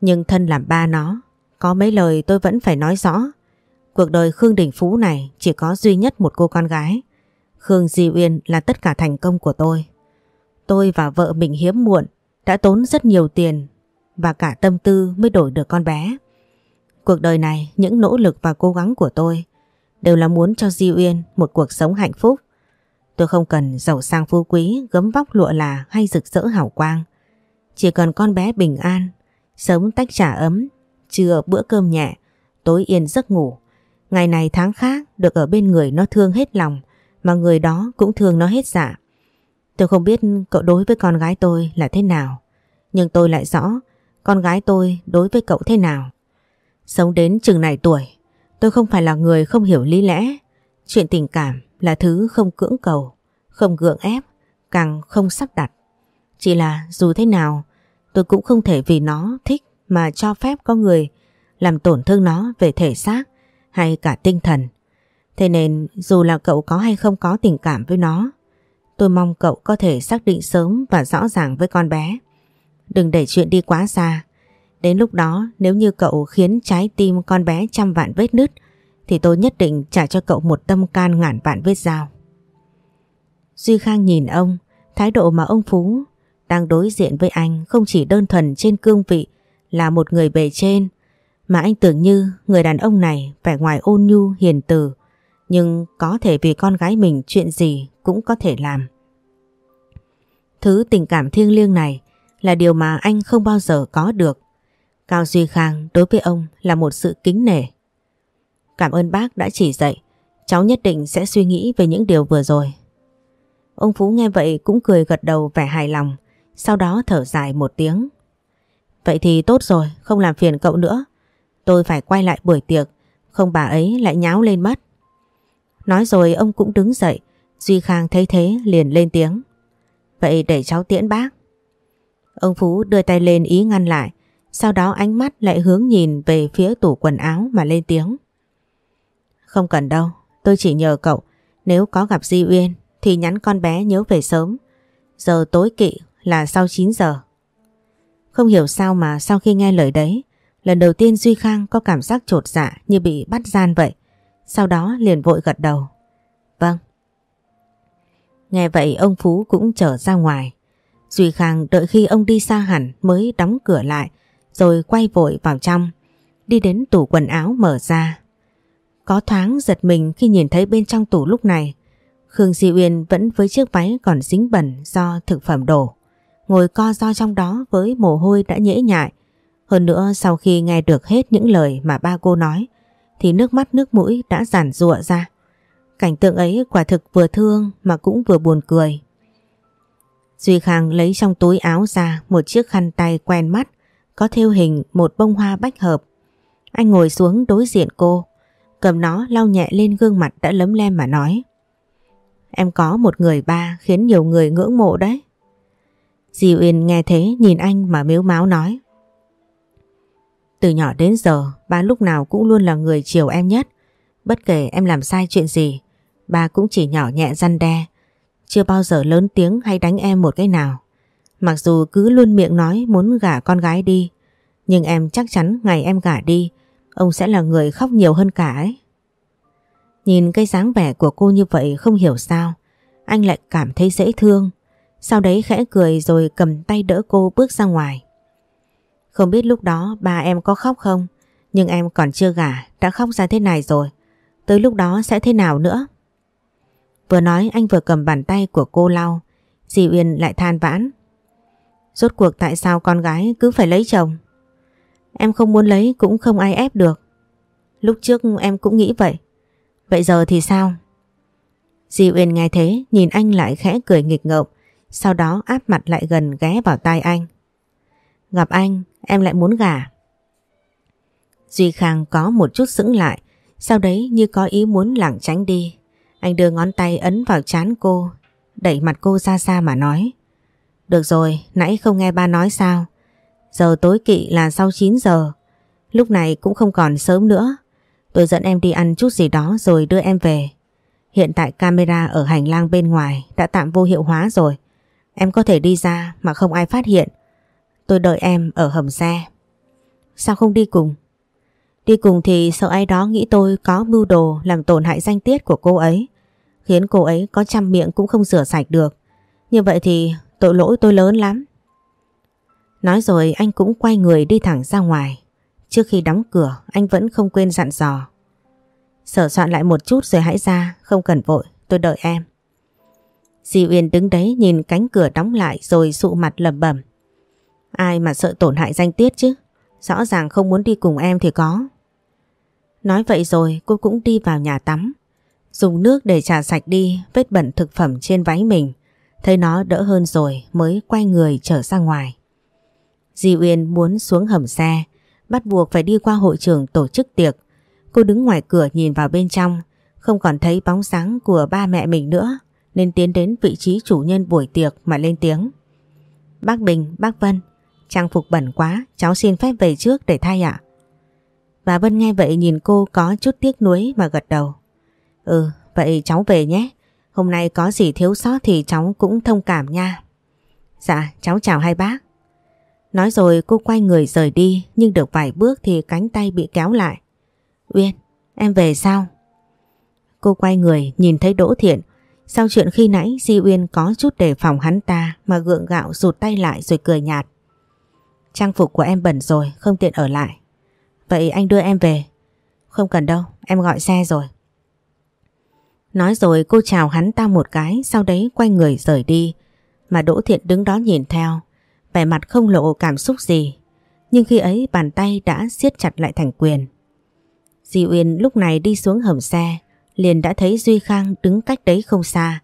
nhưng thân làm ba nó, có mấy lời tôi vẫn phải nói rõ. Cuộc đời Khương Đình Phú này chỉ có duy nhất một cô con gái. Khương Di Uyên là tất cả thành công của tôi. Tôi và vợ mình hiếm muộn đã tốn rất nhiều tiền và cả tâm tư mới đổi được con bé. Cuộc đời này, những nỗ lực và cố gắng của tôi đều là muốn cho Di Uyên một cuộc sống hạnh phúc. Tôi không cần giàu sang phú quý, gấm vóc lụa là hay rực rỡ hào quang. Chỉ cần con bé bình an, sớm tách trà ấm, trưa bữa cơm nhẹ, tối yên giấc ngủ. Ngày này tháng khác được ở bên người nó thương hết lòng, mà người đó cũng thương nó hết dạ. Tôi không biết cậu đối với con gái tôi là thế nào, nhưng tôi lại rõ con gái tôi đối với cậu thế nào. Sống đến chừng này tuổi, tôi không phải là người không hiểu lý lẽ. Chuyện tình cảm là thứ không cưỡng cầu, không gượng ép, càng không sắp đặt. Chỉ là dù thế nào, tôi cũng không thể vì nó thích mà cho phép có người làm tổn thương nó về thể xác hay cả tinh thần. Thế nên dù là cậu có hay không có tình cảm với nó, tôi mong cậu có thể xác định sớm và rõ ràng với con bé. Đừng để chuyện đi quá xa. Đến lúc đó nếu như cậu khiến trái tim con bé trăm vạn vết nứt thì tôi nhất định trả cho cậu một tâm can ngàn vạn vết dao. Duy Khang nhìn ông, thái độ mà ông Phú đang đối diện với anh không chỉ đơn thuần trên cương vị là một người bề trên, mà anh tưởng như người đàn ông này vẻ ngoài ôn nhu hiền từ, nhưng có thể vì con gái mình chuyện gì cũng có thể làm. Thứ tình cảm thiêng liêng này là điều mà anh không bao giờ có được. Cao Duy Khang đối với ông là một sự kính nể. Cảm ơn bác đã chỉ dạy, cháu nhất định sẽ suy nghĩ về những điều vừa rồi. Ông Phú nghe vậy cũng cười gật đầu vẻ hài lòng, sau đó thở dài một tiếng. Vậy thì tốt rồi, không làm phiền cậu nữa. Tôi phải quay lại buổi tiệc, không bà ấy lại nháo lên mất. Nói rồi ông cũng đứng dậy, Duy Khang thấy thế liền lên tiếng. Vậy để cháu tiễn bác. Ông Phú đưa tay lên ý ngăn lại, sau đó ánh mắt lại hướng nhìn về phía tủ quần áo mà lên tiếng. Không cần đâu, tôi chỉ nhờ cậu, nếu có gặp Di Uyên thì nhắn con bé nhớ về sớm. Giờ tối kỵ là sau 9 giờ. Không hiểu sao mà sau khi nghe lời đấy, lần đầu tiên Duy Khang có cảm giác trột dạ như bị bắt gian vậy. Sau đó liền vội gật đầu. Vâng. Nghe vậy ông Phú cũng trở ra ngoài. Duy Khang đợi khi ông đi xa hẳn mới đóng cửa lại, rồi quay vội vào trong. Đi đến tủ quần áo mở ra. Có thoáng giật mình khi nhìn thấy bên trong tủ lúc này. Khương Di Uyên vẫn với chiếc váy còn dính bẩn do thực phẩm đổ. Ngồi co do trong đó với mồ hôi đã nhễ nhại. Hơn nữa sau khi nghe được hết những lời mà ba cô nói thì nước mắt nước mũi đã giản rụa ra. Cảnh tượng ấy quả thực vừa thương mà cũng vừa buồn cười. Duy Khang lấy trong túi áo ra một chiếc khăn tay quen mắt có thêu hình một bông hoa bách hợp. Anh ngồi xuống đối diện cô, cầm nó lau nhẹ lên gương mặt đã lấm lem mà nói. Em có một người ba khiến nhiều người ngưỡng mộ đấy. Di Uyên nghe thế nhìn anh mà miếu máu nói. Từ nhỏ đến giờ, ba lúc nào cũng luôn là người chiều em nhất. Bất kể em làm sai chuyện gì, ba cũng chỉ nhỏ nhẹ răn đe. Chưa bao giờ lớn tiếng hay đánh em một cái nào. Mặc dù cứ luôn miệng nói muốn gả con gái đi, nhưng em chắc chắn ngày em gả đi, ông sẽ là người khóc nhiều hơn cả ấy. Nhìn cái dáng vẻ của cô như vậy không hiểu sao, anh lại cảm thấy dễ thương. Sau đấy khẽ cười rồi cầm tay đỡ cô bước ra ngoài. Không biết lúc đó ba em có khóc không, nhưng em còn chưa gả, đã khóc ra thế này rồi. Tới lúc đó sẽ thế nào nữa? Vừa nói anh vừa cầm bàn tay của cô lau, dì Uyên lại than vãn. Rốt cuộc tại sao con gái cứ phải lấy chồng? Em không muốn lấy cũng không ai ép được. Lúc trước em cũng nghĩ vậy. Vậy giờ thì sao? Di Uyên nghe thế nhìn anh lại khẽ cười nghịch ngợm sau đó áp mặt lại gần ghé vào tai anh. Gặp anh em lại muốn gả. Duy Khang có một chút sững lại sau đấy như có ý muốn lảng tránh đi. Anh đưa ngón tay ấn vào chán cô đẩy mặt cô ra xa mà nói. Được rồi, nãy không nghe ba nói sao. Giờ tối kỵ là sau 9 giờ. Lúc này cũng không còn sớm nữa. Tôi dẫn em đi ăn chút gì đó rồi đưa em về. Hiện tại camera ở hành lang bên ngoài đã tạm vô hiệu hóa rồi. Em có thể đi ra mà không ai phát hiện. Tôi đợi em ở hầm xe. Sao không đi cùng? Đi cùng thì sợ ai đó nghĩ tôi có mưu đồ làm tổn hại danh tiết của cô ấy. Khiến cô ấy có trăm miệng cũng không rửa sạch được. Như vậy thì tội lỗi tôi lớn lắm. Nói rồi anh cũng quay người đi thẳng ra ngoài. Trước khi đóng cửa anh vẫn không quên dặn dò. Sở soạn lại một chút rồi hãy ra, không cần vội, tôi đợi em. Di Uyên đứng đấy nhìn cánh cửa đóng lại rồi sụ mặt lầm bẩm. Ai mà sợ tổn hại danh tiết chứ, rõ ràng không muốn đi cùng em thì có. Nói vậy rồi cô cũng đi vào nhà tắm, dùng nước để trà sạch đi vết bẩn thực phẩm trên váy mình. Thấy nó đỡ hơn rồi mới quay người trở ra ngoài. Di Uyên muốn xuống hầm xe, bắt buộc phải đi qua hội trường tổ chức tiệc. Cô đứng ngoài cửa nhìn vào bên trong, không còn thấy bóng sáng của ba mẹ mình nữa, nên tiến đến vị trí chủ nhân buổi tiệc mà lên tiếng. Bác Bình, bác Vân, trang phục bẩn quá, cháu xin phép về trước để thay ạ. Bà Vân nghe vậy nhìn cô có chút tiếc nuối mà gật đầu. Ừ, vậy cháu về nhé. Hôm nay có gì thiếu sót thì cháu cũng thông cảm nha. Dạ, cháu chào hai bác. Nói rồi cô quay người rời đi nhưng được vài bước thì cánh tay bị kéo lại. Uyên, em về sao? Cô quay người nhìn thấy Đỗ Thiện, Sau chuyện khi nãy Di Uyên có chút đề phòng hắn ta mà gượng gạo rụt tay lại rồi cười nhạt. Trang phục của em bẩn rồi, không tiện ở lại. Vậy anh đưa em về. Không cần đâu, em gọi xe rồi. Nói rồi cô chào hắn ta một cái, sau đấy quay người rời đi. Mà Đỗ Thiện đứng đó nhìn theo, vẻ mặt không lộ cảm xúc gì. Nhưng khi ấy bàn tay đã siết chặt lại thành quyền. Di Uyên lúc này đi xuống hầm xe, liền đã thấy Duy Khang đứng cách đấy không xa,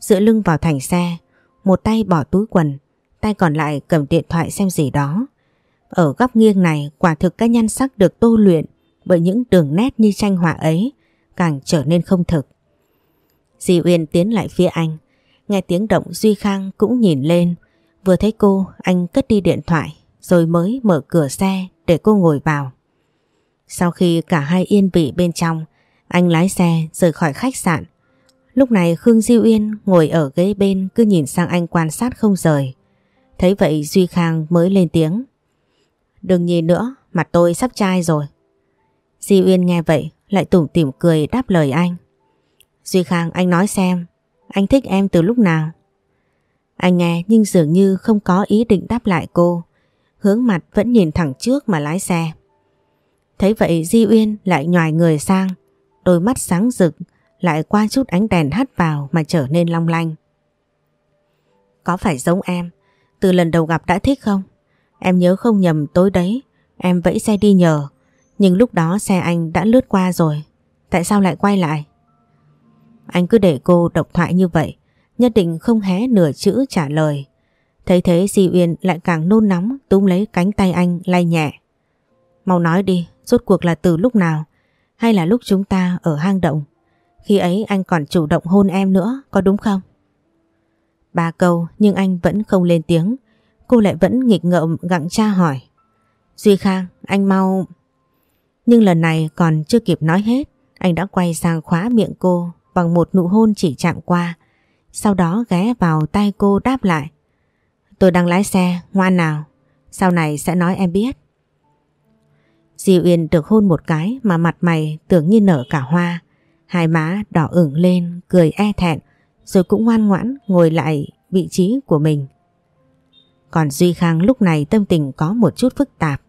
dựa lưng vào thành xe, một tay bỏ túi quần, tay còn lại cầm điện thoại xem gì đó. Ở góc nghiêng này quả thực các nhan sắc được tô luyện bởi những đường nét như tranh họa ấy càng trở nên không thực. Di Uyên tiến lại phía anh, nghe tiếng động Duy Khang cũng nhìn lên, vừa thấy cô anh cất đi điện thoại rồi mới mở cửa xe để cô ngồi vào. Sau khi cả hai yên vị bên trong, anh lái xe rời khỏi khách sạn. Lúc này Khương di Uyên ngồi ở ghế bên cứ nhìn sang anh quan sát không rời. Thấy vậy Duy Khang mới lên tiếng. Đừng nhìn nữa, mặt tôi sắp chai rồi. Di Uyên nghe vậy lại tủm tỉm cười đáp lời anh. Duy Khang anh nói xem, anh thích em từ lúc nào? Anh nghe nhưng dường như không có ý định đáp lại cô. Hướng mặt vẫn nhìn thẳng trước mà lái xe. Thấy vậy Di Uyên lại nhòi người sang, đôi mắt sáng rực, lại qua chút ánh đèn hắt vào mà trở nên long lanh. Có phải giống em, từ lần đầu gặp đã thích không? Em nhớ không nhầm tối đấy, em vẫy xe đi nhờ, nhưng lúc đó xe anh đã lướt qua rồi. Tại sao lại quay lại? Anh cứ để cô độc thoại như vậy, nhất định không hé nửa chữ trả lời. Thấy thế Di Uyên lại càng nôn nóng túm lấy cánh tay anh lay nhẹ. Mau nói đi, rốt cuộc là từ lúc nào? Hay là lúc chúng ta ở hang động? Khi ấy anh còn chủ động hôn em nữa, có đúng không? Ba câu nhưng anh vẫn không lên tiếng. Cô lại vẫn nghịch ngợm gặng cha hỏi. Duy Khang, anh mau... Nhưng lần này còn chưa kịp nói hết, anh đã quay sang khóa miệng cô bằng một nụ hôn chỉ chạm qua. Sau đó ghé vào tay cô đáp lại. Tôi đang lái xe, ngoan nào. Sau này sẽ nói em biết. Di Uyên được hôn một cái mà mặt mày tưởng như nở cả hoa. Hai má đỏ ửng lên, cười e thẹn, rồi cũng ngoan ngoãn ngồi lại vị trí của mình. Còn Duy Khang lúc này tâm tình có một chút phức tạp.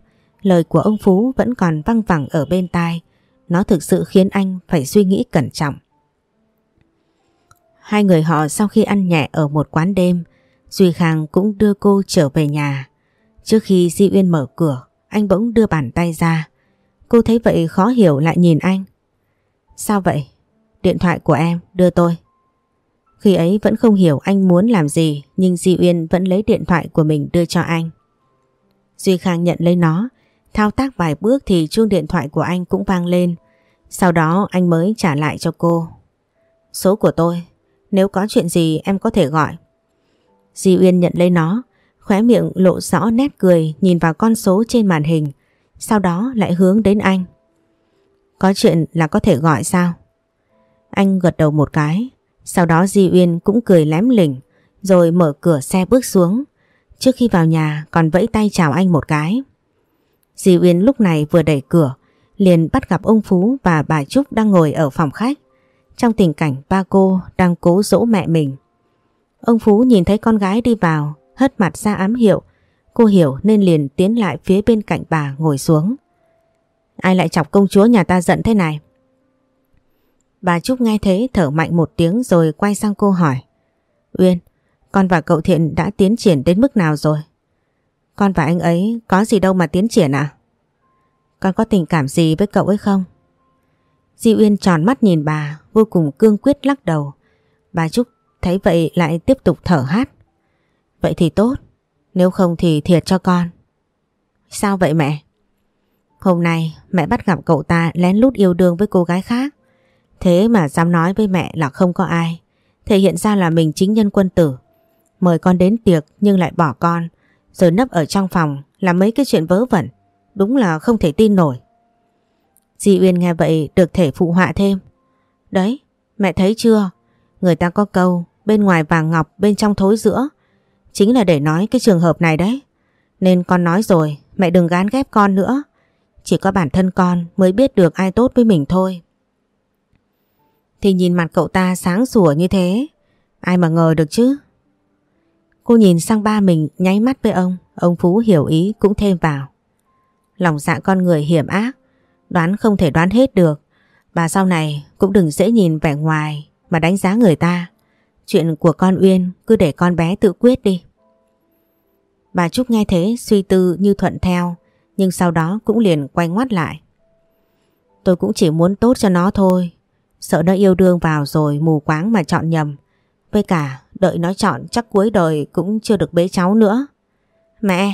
Lời của ông Phú vẫn còn văng vẳng ở bên tai. Nó thực sự khiến anh phải suy nghĩ cẩn trọng. Hai người họ sau khi ăn nhẹ ở một quán đêm, Duy Khang cũng đưa cô trở về nhà. Trước khi Di Uyên mở cửa, anh bỗng đưa bàn tay ra. Cô thấy vậy khó hiểu lại nhìn anh. Sao vậy? Điện thoại của em, đưa tôi. Khi ấy vẫn không hiểu anh muốn làm gì nhưng Di Uyên vẫn lấy điện thoại của mình đưa cho anh. Duy Khang nhận lấy nó, thao tác vài bước thì chuông điện thoại của anh cũng vang lên. Sau đó anh mới trả lại cho cô. Số của tôi, nếu có chuyện gì em có thể gọi. Di Uyên nhận lấy nó, khóe miệng lộ rõ nét cười nhìn vào con số trên màn hình, sau đó lại hướng đến anh. Có chuyện là có thể gọi sao? Anh gật đầu một cái, sau đó Di Uyên cũng cười lém lỉnh rồi mở cửa xe bước xuống. Trước khi vào nhà còn vẫy tay chào anh một cái. Di Uyên lúc này vừa đẩy cửa liền bắt gặp ông Phú và bà Trúc đang ngồi ở phòng khách. Trong tình cảnh ba cô đang cố dỗ mẹ mình. Ông Phú nhìn thấy con gái đi vào, hất mặt ra ám hiệu. Cô hiểu nên liền tiến lại phía bên cạnh bà ngồi xuống. Ai lại chọc công chúa nhà ta giận thế này? Bà Trúc nghe thế thở mạnh một tiếng rồi quay sang cô hỏi. Uyên, con và cậu Thiện đã tiến triển đến mức nào rồi? Con và anh ấy có gì đâu mà tiến triển à? Con có tình cảm gì với cậu ấy không? Di Uyên tròn mắt nhìn bà, vô cùng cương quyết lắc đầu. Bà Trúc thấy vậy lại tiếp tục thở hát. Vậy thì tốt, nếu không thì thiệt cho con. Sao vậy mẹ? Hôm nay mẹ bắt gặp cậu ta lén lút yêu đương với cô gái khác. Thế mà dám nói với mẹ là không có ai. Thể hiện ra là mình chính nhân quân tử. Mời con đến tiệc nhưng lại bỏ con. Rồi nấp ở trong phòng làm mấy cái chuyện vớ vẩn. Đúng là không thể tin nổi. Di Uyên nghe vậy được thể phụ họa thêm. Đấy, mẹ thấy chưa? Người ta có câu bên ngoài vàng ngọc bên trong thối giữa. Chính là để nói cái trường hợp này đấy. Nên con nói rồi, mẹ đừng gán ghép con nữa. Chỉ có bản thân con mới biết được ai tốt với mình thôi. Thì nhìn mặt cậu ta sáng sủa như thế, Ai mà ngờ được chứ. Cô nhìn sang ba mình nháy mắt với ông, ông Phú hiểu ý cũng thêm vào. Lòng dạ con người hiểm ác, đoán không thể đoán hết được. Bà sau này cũng đừng dễ nhìn vẻ ngoài mà đánh giá người ta. Chuyện của con Uyên cứ để con bé tự quyết đi. Bà Trúc nghe thế suy tư như thuận theo, nhưng sau đó cũng liền quay ngoắt lại. Tôi cũng chỉ muốn tốt cho nó thôi, sợ nó yêu đương vào rồi mù quáng mà chọn nhầm. Với cả đợi nó chọn chắc cuối đời cũng chưa được bế cháu nữa. Mẹ,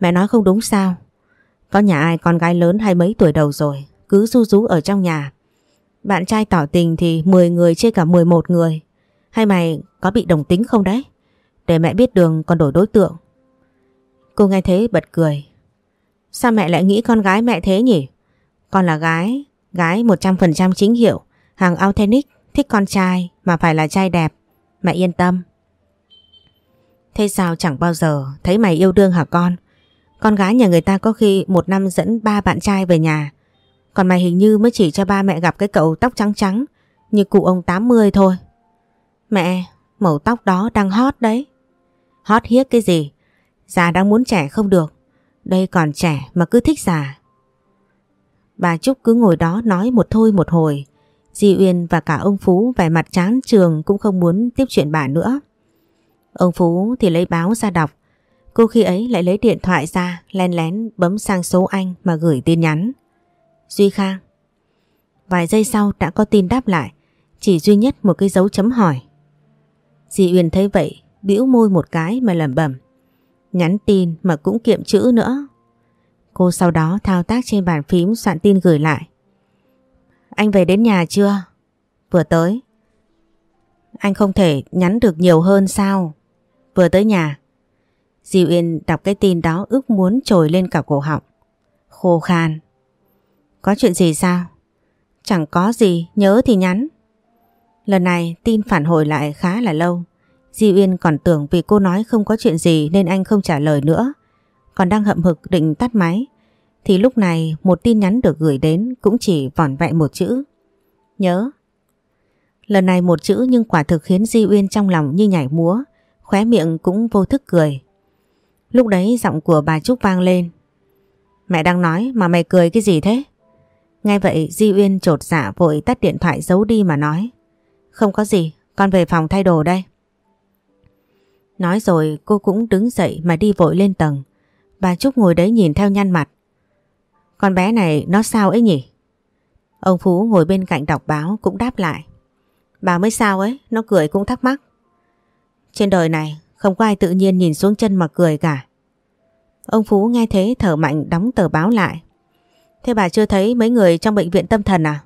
mẹ nói không đúng sao? Có nhà ai con gái lớn hay mấy tuổi đầu rồi, cứ ru rú ở trong nhà. Bạn trai tỏ tình thì 10 người chia cả 11 người. Hay mày có bị đồng tính không đấy? Để mẹ biết đường còn đổi đối tượng. Cô nghe thế bật cười. Sao mẹ lại nghĩ con gái mẹ thế nhỉ? Con là gái, gái 100% chính hiệu, hàng authentic, thích con trai mà phải là trai đẹp. Mẹ yên tâm. Thế sao chẳng bao giờ thấy mày yêu đương hả con? Con gái nhà người ta có khi một năm dẫn ba bạn trai về nhà. Còn mày hình như mới chỉ cho ba mẹ gặp cái cậu tóc trắng trắng như cụ ông 80 thôi. Mẹ, màu tóc đó đang hot đấy. Hot hiếc cái gì? Già đang muốn trẻ không được. Đây còn trẻ mà cứ thích già. Bà Trúc cứ ngồi đó nói một thôi một hồi. Di Uyên và cả ông Phú vẻ mặt chán trường cũng không muốn tiếp chuyện bà nữa. Ông Phú thì lấy báo ra đọc. Cô khi ấy lại lấy điện thoại ra len lén bấm sang số anh mà gửi tin nhắn. Duy Khang. Vài giây sau đã có tin đáp lại. Chỉ duy nhất một cái dấu chấm hỏi. Di Uyên thấy vậy, bĩu môi một cái mà lẩm bẩm. Nhắn tin mà cũng kiệm chữ nữa. Cô sau đó thao tác trên bàn phím soạn tin gửi lại. Anh về đến nhà chưa? Vừa tới. Anh không thể nhắn được nhiều hơn sao? Vừa tới nhà. di Yên đọc cái tin đó ước muốn trồi lên cả cổ họng. Khô khan. Có chuyện gì sao? Chẳng có gì, nhớ thì nhắn. Lần này tin phản hồi lại khá là lâu. Di Uyên còn tưởng vì cô nói không có chuyện gì nên anh không trả lời nữa. Còn đang hậm hực định tắt máy. Thì lúc này một tin nhắn được gửi đến cũng chỉ vỏn vẹn một chữ. Nhớ. Lần này một chữ nhưng quả thực khiến Di Uyên trong lòng như nhảy múa. Khóe miệng cũng vô thức cười. Lúc đấy giọng của bà Trúc vang lên. Mẹ đang nói mà mày cười cái gì thế? Ngay vậy Di Uyên trột dạ vội tắt điện thoại giấu đi mà nói. Không có gì, con về phòng thay đồ đây. Nói rồi cô cũng đứng dậy mà đi vội lên tầng. Bà Trúc ngồi đấy nhìn theo nhăn mặt. Con bé này nó sao ấy nhỉ? Ông Phú ngồi bên cạnh đọc báo cũng đáp lại. Bà mới sao ấy, nó cười cũng thắc mắc. Trên đời này không có ai tự nhiên nhìn xuống chân mà cười cả. Ông Phú nghe thế thở mạnh đóng tờ báo lại. Thế bà chưa thấy mấy người trong bệnh viện tâm thần à?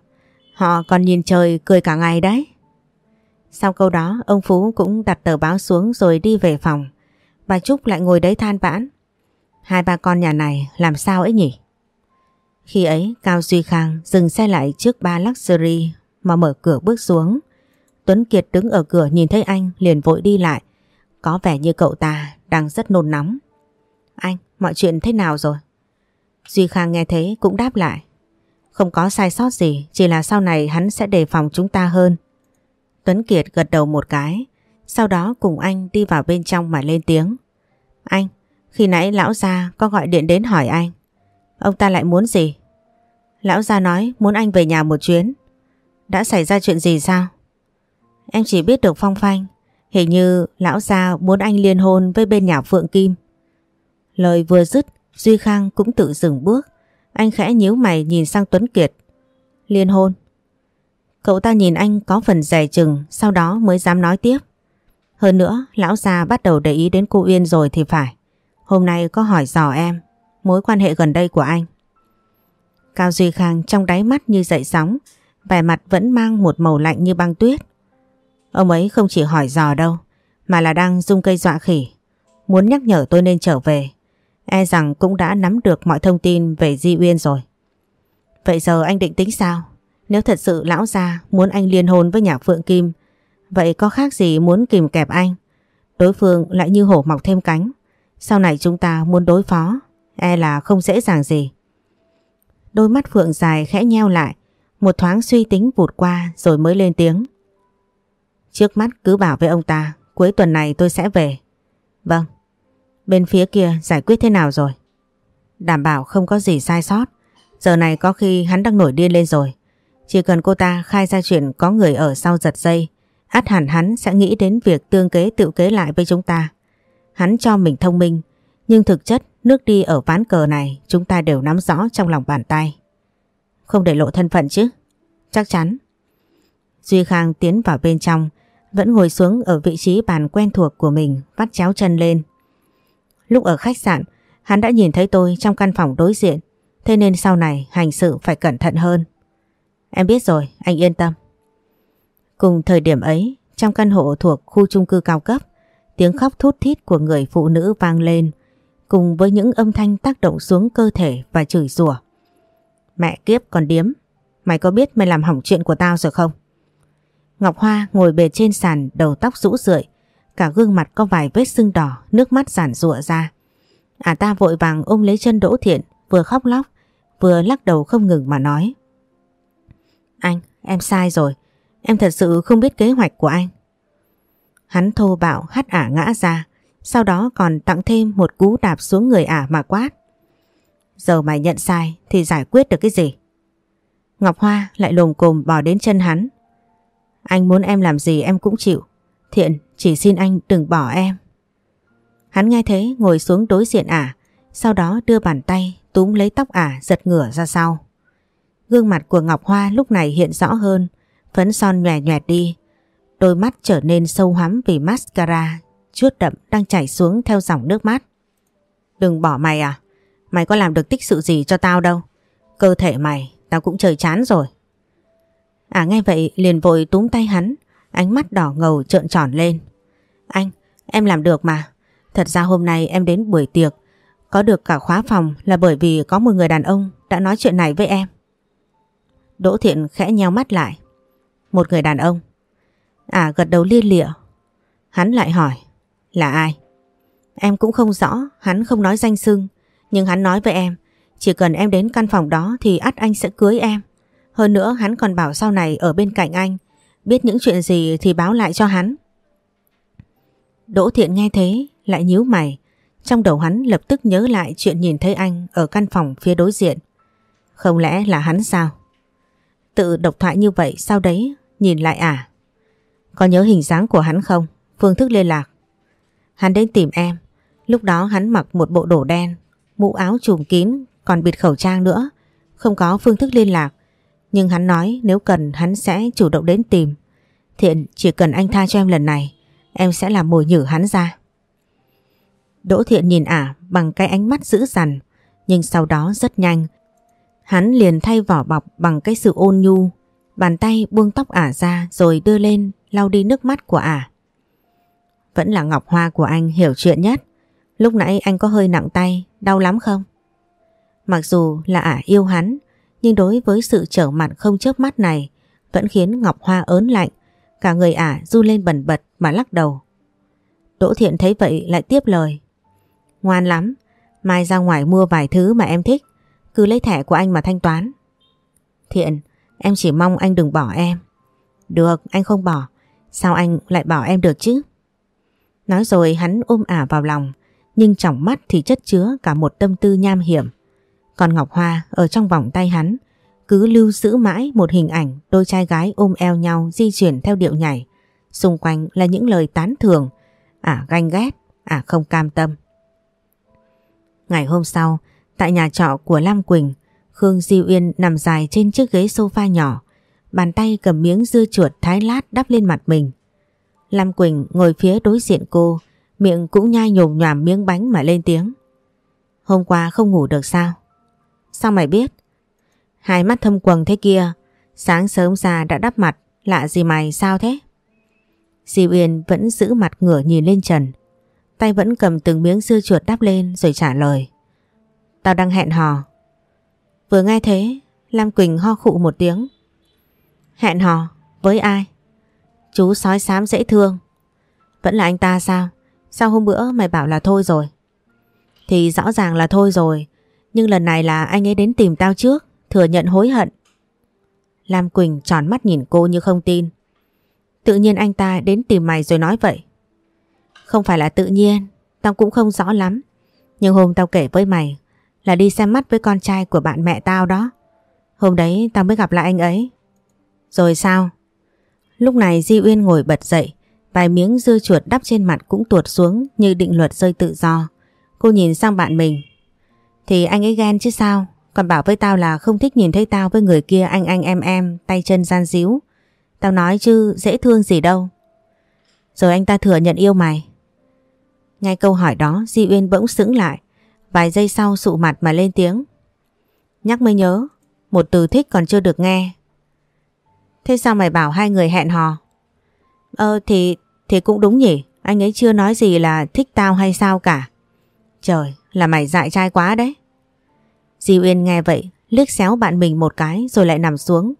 Họ còn nhìn trời cười cả ngày đấy. Sau câu đó ông Phú cũng đặt tờ báo xuống rồi đi về phòng. Bà Trúc lại ngồi đấy than vãn. Hai ba con nhà này làm sao ấy nhỉ? Khi ấy Cao Duy Khang dừng xe lại trước ba Luxury mà mở cửa bước xuống. Tuấn Kiệt đứng ở cửa nhìn thấy anh liền vội đi lại. Có vẻ như cậu ta đang rất nôn nóng. Anh, mọi chuyện thế nào rồi? Duy Khang nghe thế cũng đáp lại. Không có sai sót gì, chỉ là sau này hắn sẽ đề phòng chúng ta hơn. Tuấn Kiệt gật đầu một cái, sau đó cùng anh đi vào bên trong mà lên tiếng. Anh, khi nãy lão gia có gọi điện đến hỏi anh. Ông ta lại muốn gì? Lão gia nói muốn anh về nhà một chuyến. Đã xảy ra chuyện gì sao? Em chỉ biết được phong phanh. Hình như lão gia muốn anh liên hôn với bên nhà Phượng Kim. Lời vừa dứt, Duy Khang cũng tự dừng bước. Anh khẽ nhíu mày nhìn sang Tuấn Kiệt. Liên hôn? Cậu ta nhìn anh có phần dè chừng sau đó mới dám nói tiếp. Hơn nữa, lão già bắt đầu để ý đến cô Uyên rồi thì phải. Hôm nay có hỏi dò em, mối quan hệ gần đây của anh. Cao Duy Khang trong đáy mắt như dậy sóng, vẻ mặt vẫn mang một màu lạnh như băng tuyết. Ông ấy không chỉ hỏi dò đâu, mà là đang dung cây dọa khỉ. Muốn nhắc nhở tôi nên trở về. E rằng cũng đã nắm được mọi thông tin về Di Uyên rồi. Vậy giờ anh định tính sao? Nếu thật sự lão gia muốn anh liên hôn với nhà Phượng Kim, vậy có khác gì muốn kìm kẹp anh? Đối phương lại như hổ mọc thêm cánh. Sau này chúng ta muốn đối phó, e là không dễ dàng gì. Đôi mắt Phượng dài khẽ nheo lại, một thoáng suy tính vụt qua rồi mới lên tiếng. Trước mắt cứ bảo với ông ta cuối tuần này tôi sẽ về. Vâng. Bên phía kia giải quyết thế nào rồi? Đảm bảo không có gì sai sót. Giờ này có khi hắn đang nổi điên lên rồi. Chỉ cần cô ta khai ra chuyện có người ở sau giật dây, át hẳn hắn sẽ nghĩ đến việc tương kế tự kế lại với chúng ta. Hắn cho mình thông minh, nhưng thực chất nước đi ở ván cờ này chúng ta đều nắm rõ trong lòng bàn tay. Không để lộ thân phận chứ? Chắc chắn. Duy Khang tiến vào bên trong, vẫn ngồi xuống ở vị trí bàn quen thuộc của mình, vắt chéo chân lên. Lúc ở khách sạn, hắn đã nhìn thấy tôi trong căn phòng đối diện, thế nên sau này hành sự phải cẩn thận hơn. Em biết rồi, anh yên tâm. Cùng thời điểm ấy, trong căn hộ thuộc khu chung cư cao cấp, tiếng khóc thút thít của người phụ nữ vang lên, cùng với những âm thanh tác động xuống cơ thể và chửi rủa. Mẹ kiếp còn điếm, mày có biết mày làm hỏng chuyện của tao rồi không? Ngọc Hoa ngồi bề trên sàn đầu tóc rũ rượi, cả gương mặt có vài vết sưng đỏ, nước mắt giản rụa ra. À ta vội vàng ôm lấy chân Đỗ Thiện, vừa khóc lóc, vừa lắc đầu không ngừng mà nói. Anh, em sai rồi, em thật sự không biết kế hoạch của anh. Hắn thô bạo hắt ả ngã ra, sau đó còn tặng thêm một cú đạp xuống người ả mà quát. Giờ mày nhận sai thì giải quyết được cái gì? Ngọc Hoa lại lồm cồm bò đến chân hắn. Anh muốn em làm gì em cũng chịu. Thiện, chỉ xin anh đừng bỏ em. Hắn nghe thế ngồi xuống đối diện ả, sau đó đưa bàn tay túm lấy tóc ả giật ngửa ra sau. Gương mặt của Ngọc Hoa lúc này hiện rõ hơn, phấn son nhòe nhòe đi. Đôi mắt trở nên sâu hắm vì mascara, chuốt đậm đang chảy xuống theo dòng nước mắt. Đừng bỏ mày à, mày có làm được tích sự gì cho tao đâu. Cơ thể mày, tao cũng trời chán rồi. À nghe vậy liền vội túm tay hắn, ánh mắt đỏ ngầu trợn tròn lên. Anh, em làm được mà. Thật ra hôm nay em đến buổi tiệc, có được cả khóa phòng là bởi vì có một người đàn ông đã nói chuyện này với em. Đỗ Thiện khẽ nheo mắt lại. Một người đàn ông. À gật đầu lia lịa. Hắn lại hỏi. Là ai? Em cũng không rõ, hắn không nói danh xưng. Nhưng hắn nói với em, chỉ cần em đến căn phòng đó thì ắt anh sẽ cưới em. Hơn nữa hắn còn bảo sau này ở bên cạnh anh, biết những chuyện gì thì báo lại cho hắn. Đỗ Thiện nghe thế, lại nhíu mày. Trong đầu hắn lập tức nhớ lại chuyện nhìn thấy anh ở căn phòng phía đối diện. Không lẽ là hắn sao? Tự độc thoại như vậy sau đấy nhìn lại à? Có nhớ hình dáng của hắn không? Phương thức liên lạc. Hắn đến tìm em. Lúc đó hắn mặc một bộ đồ đen, mũ áo trùm kín, còn bịt khẩu trang nữa. Không có phương thức liên lạc. Nhưng hắn nói nếu cần hắn sẽ chủ động đến tìm. Thiện chỉ cần anh tha cho em lần này, em sẽ làm mồi nhử hắn ra. Đỗ Thiện nhìn ả bằng cái ánh mắt dữ dằn, nhưng sau đó rất nhanh. Hắn liền thay vỏ bọc bằng cái sự ôn nhu, bàn tay buông tóc ả ra rồi đưa lên lau đi nước mắt của ả. Vẫn là Ngọc Hoa của anh hiểu chuyện nhất. Lúc nãy anh có hơi nặng tay, đau lắm không? Mặc dù là ả yêu hắn, nhưng đối với sự trở mặt không chớp mắt này vẫn khiến Ngọc Hoa ớn lạnh, cả người ả du lên bẩn bật mà lắc đầu. Đỗ Thiện thấy vậy lại tiếp lời. Ngoan lắm, mai ra ngoài mua vài thứ mà em thích, cứ lấy thẻ của anh mà thanh toán. Thiện, em chỉ mong anh đừng bỏ em. Được, anh không bỏ, sao anh lại bảo em được chứ? Nói rồi hắn ôm ả vào lòng, nhưng trong mắt thì chất chứa cả một tâm tư nham hiểm. Còn Ngọc Hoa ở trong vòng tay hắn cứ lưu giữ mãi một hình ảnh đôi trai gái ôm eo nhau di chuyển theo điệu nhảy. Xung quanh là những lời tán thưởng, ả ganh ghét, ả không cam tâm. Ngày hôm sau, tại nhà trọ của Lam Quỳnh, Khương Di Uyên nằm dài trên chiếc ghế sofa nhỏ, bàn tay cầm miếng dưa chuột thái lát đắp lên mặt mình. Lam Quỳnh ngồi phía đối diện cô, miệng cũng nhai nhồm nhòm miếng bánh mà lên tiếng. Hôm qua không ngủ được sao? Sao mày biết? Hai mắt thâm quầng thế kia, sáng sớm ra đã đắp mặt, lạ gì mày sao thế? Di Uyên vẫn giữ mặt ngửa nhìn lên trần, tay vẫn cầm từng miếng dưa chuột đắp lên rồi trả lời. Tao đang hẹn hò. Vừa nghe thế, Lam Quỳnh ho khụ một tiếng. Hẹn hò? Với ai? Chú sói xám dễ thương. Vẫn là anh ta sao? Sao hôm bữa mày bảo là thôi rồi? Thì rõ ràng là thôi rồi. Nhưng lần này là anh ấy đến tìm tao trước, thừa nhận hối hận. Lam Quỳnh tròn mắt nhìn cô như không tin. Tự nhiên anh ta đến tìm mày rồi nói vậy. Không phải là tự nhiên, tao cũng không rõ lắm. Nhưng hôm tao kể với mày là đi xem mắt với con trai của bạn mẹ tao đó. Hôm đấy tao mới gặp lại anh ấy. Rồi sao? Lúc này Di Uyên ngồi bật dậy, vài miếng dưa chuột đắp trên mặt cũng tuột xuống như định luật rơi tự do. Cô nhìn sang bạn mình. Thì anh ấy ghen chứ sao? Còn bảo với tao là không thích nhìn thấy tao với người kia anh anh em em, tay chân gian díu. Tao nói chứ dễ thương gì đâu. Rồi anh ta thừa nhận yêu mày. Ngay câu hỏi đó Di Uyên bỗng sững lại. Vài giây sau sụ mặt mà lên tiếng. Nhắc mới nhớ, một từ thích còn chưa được nghe. Thế sao mày bảo hai người hẹn hò? Ờ thì, thì cũng đúng nhỉ, anh ấy chưa nói gì là thích tao hay sao cả. Trời, là mày dại trai quá đấy. Di Uyên nghe vậy, liếc xéo bạn mình một cái rồi lại nằm xuống,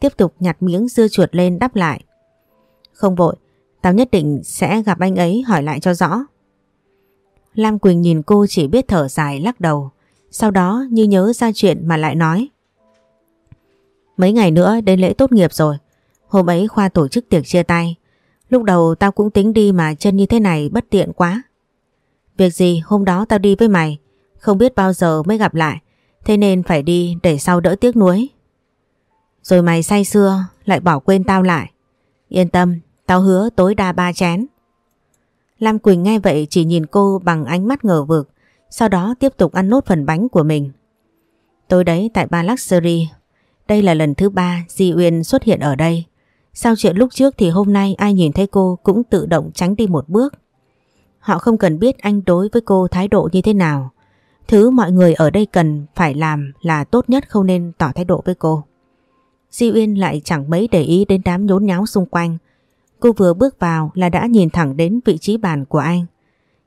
tiếp tục nhặt miếng dưa chuột lên đắp lại. Không vội, tao nhất định sẽ gặp anh ấy hỏi lại cho rõ. Lam Quỳnh nhìn cô chỉ biết thở dài lắc đầu, sau đó như nhớ ra chuyện mà lại nói. Mấy ngày nữa đến lễ tốt nghiệp rồi, hôm ấy khoa tổ chức tiệc chia tay. Lúc đầu tao cũng tính đi mà chân như thế này bất tiện quá. Việc gì hôm đó tao đi với mày, không biết bao giờ mới gặp lại, thế nên phải đi để sau đỡ tiếc nuối. Rồi mày say xưa lại bỏ quên tao lại. Yên tâm, tao hứa tối đa ba chén. Lam Quỳnh nghe vậy chỉ nhìn cô bằng ánh mắt ngờ vực, sau đó tiếp tục ăn nốt phần bánh của mình. Tối đấy tại Ba Luxury, đây là lần thứ ba Di Uyên xuất hiện ở đây. Sau chuyện lúc trước thì hôm nay ai nhìn thấy cô cũng tự động tránh đi một bước. Họ không cần biết anh đối với cô thái độ như thế nào. Thứ mọi người ở đây cần phải làm là tốt nhất không nên tỏ thái độ với cô. Di Uyên lại chẳng mấy để ý đến đám nhốn nháo xung quanh. Cô vừa bước vào là đã nhìn thẳng đến vị trí bàn của anh.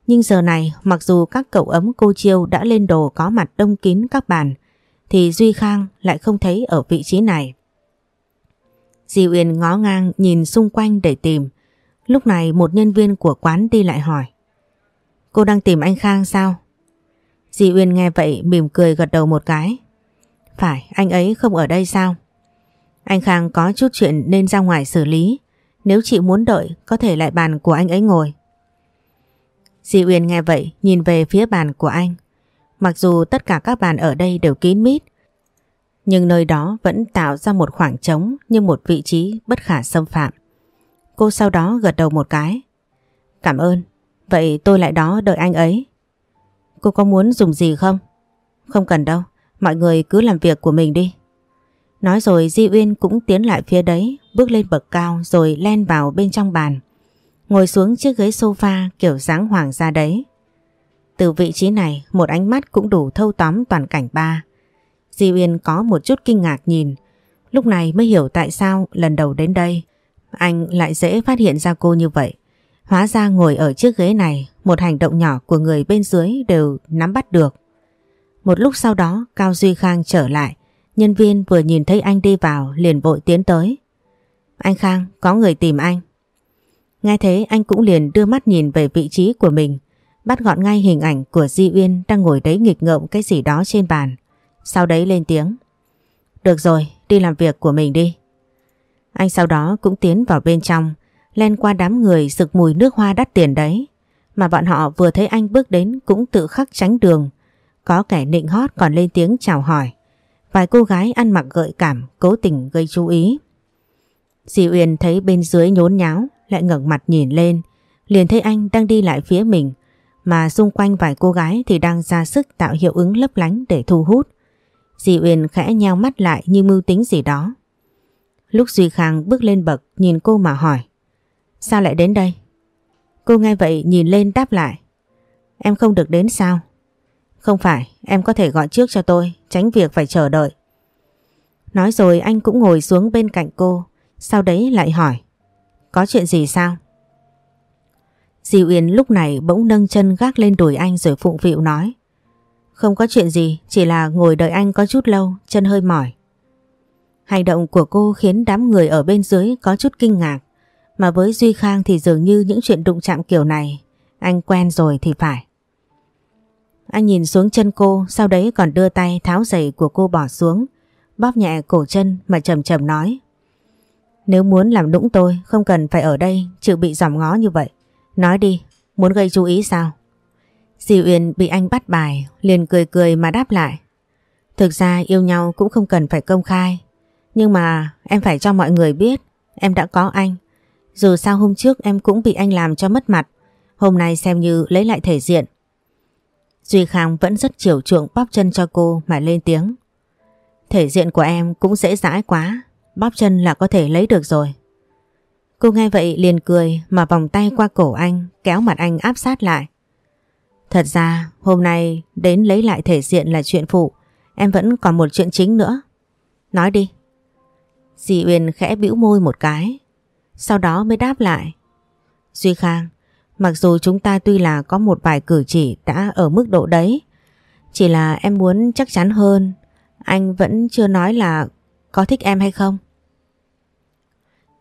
Nhưng giờ này, mặc dù các cậu ấm cô chiêu đã lên đồ có mặt đông kín các bàn thì Duy Khang lại không thấy ở vị trí này. Di Uyên ngó ngang nhìn xung quanh để tìm. Lúc này một nhân viên của quán đi lại hỏi. Cô đang tìm anh Khang sao? Di Uyên nghe vậy mỉm cười gật đầu một cái. Phải, anh ấy không ở đây sao? Anh Khang có chút chuyện nên ra ngoài xử lý. Nếu chị muốn đợi có thể lại bàn của anh ấy ngồi. Di Uyên nghe vậy nhìn về phía bàn của anh. Mặc dù tất cả các bàn ở đây đều kín mít nhưng nơi đó vẫn tạo ra một khoảng trống như một vị trí bất khả xâm phạm. Cô sau đó gật đầu một cái. Cảm ơn, vậy tôi lại đó đợi anh ấy. Cô có muốn dùng gì không? Không cần đâu, mọi người cứ làm việc của mình đi. Nói rồi Di Uyên cũng tiến lại phía đấy, bước lên bậc cao rồi len vào bên trong bàn. Ngồi xuống chiếc ghế sofa kiểu dáng hoàng gia đấy. Từ vị trí này một ánh mắt cũng đủ thâu tóm toàn cảnh ba. Di Uyên có một chút kinh ngạc nhìn, lúc này mới hiểu tại sao lần đầu đến đây anh lại dễ phát hiện ra cô như vậy. Hóa ra ngồi ở chiếc ghế này, một hành động nhỏ của người bên dưới đều nắm bắt được. Một lúc sau đó Cao Duy Khang trở lại, nhân viên vừa nhìn thấy anh đi vào liền vội tiến tới. Anh Khang, có người tìm anh. Nghe thế anh cũng liền đưa mắt nhìn về vị trí của mình, bắt gọn ngay hình ảnh của Di Uyên đang ngồi đấy nghịch ngợm cái gì đó trên bàn. Sau đấy lên tiếng. Được rồi, đi làm việc của mình đi. Anh sau đó cũng tiến vào bên trong, len qua đám người rực mùi nước hoa đắt tiền đấy. Mà bọn họ vừa thấy anh bước đến cũng tự khắc tránh đường. Có kẻ nịnh hót còn lên tiếng chào hỏi. Vài cô gái ăn mặc gợi cảm cố tình gây chú ý. di Uyên thấy bên dưới nhốn nháo lại ngẩng mặt nhìn lên liền thấy anh đang đi lại phía mình mà xung quanh vài cô gái thì đang ra sức tạo hiệu ứng lấp lánh để thu hút. Dì Uyên khẽ nheo mắt lại như mưu tính gì đó. Lúc Duy Khang bước lên bậc nhìn cô mà hỏi Sao lại đến đây? Cô nghe vậy nhìn lên đáp lại Em không được đến sao? Không phải, em có thể gọi trước cho tôi, tránh việc phải chờ đợi. Nói rồi anh cũng ngồi xuống bên cạnh cô, sau đấy lại hỏi Có chuyện gì sao? Di Uyên lúc này bỗng nâng chân gác lên đùi anh rồi phụng phịu nói không có chuyện gì, chỉ là ngồi đợi anh có chút lâu, chân hơi mỏi. Hành động của cô khiến đám người ở bên dưới có chút kinh ngạc. Mà với Duy Khang thì dường như những chuyện đụng chạm kiểu này, anh quen rồi thì phải. Anh nhìn xuống chân cô, sau đấy còn đưa tay tháo giày của cô bỏ xuống, bóp nhẹ cổ chân mà chầm chầm nói. Nếu muốn làm đũng tôi không cần phải ở đây chịu bị giỏm ngó như vậy. Nói đi, muốn gây chú ý sao? Di Uyên bị anh bắt bài, liền cười cười mà đáp lại. Thực ra yêu nhau cũng không cần phải công khai. Nhưng mà em phải cho mọi người biết em đã có anh. Dù sao hôm trước em cũng bị anh làm cho mất mặt. Hôm nay xem như lấy lại thể diện. Duy Khang vẫn rất chiều chuộng bóp chân cho cô mà lên tiếng. Thể diện của em cũng dễ dãi quá. Bóp chân là có thể lấy được rồi. Cô nghe vậy liền cười mà vòng tay qua cổ anh, kéo mặt anh áp sát lại. Thật ra, hôm nay đến lấy lại thể diện là chuyện phụ, Em vẫn còn một chuyện chính nữa. Nói đi. Dì Uyên khẽ bĩu môi một cái, Sau đó mới đáp lại. Duy Khang, Mặc dù chúng ta tuy là có một vài cử chỉ đã ở mức độ đấy, Chỉ là em muốn chắc chắn hơn, Anh vẫn chưa nói là có thích em hay không.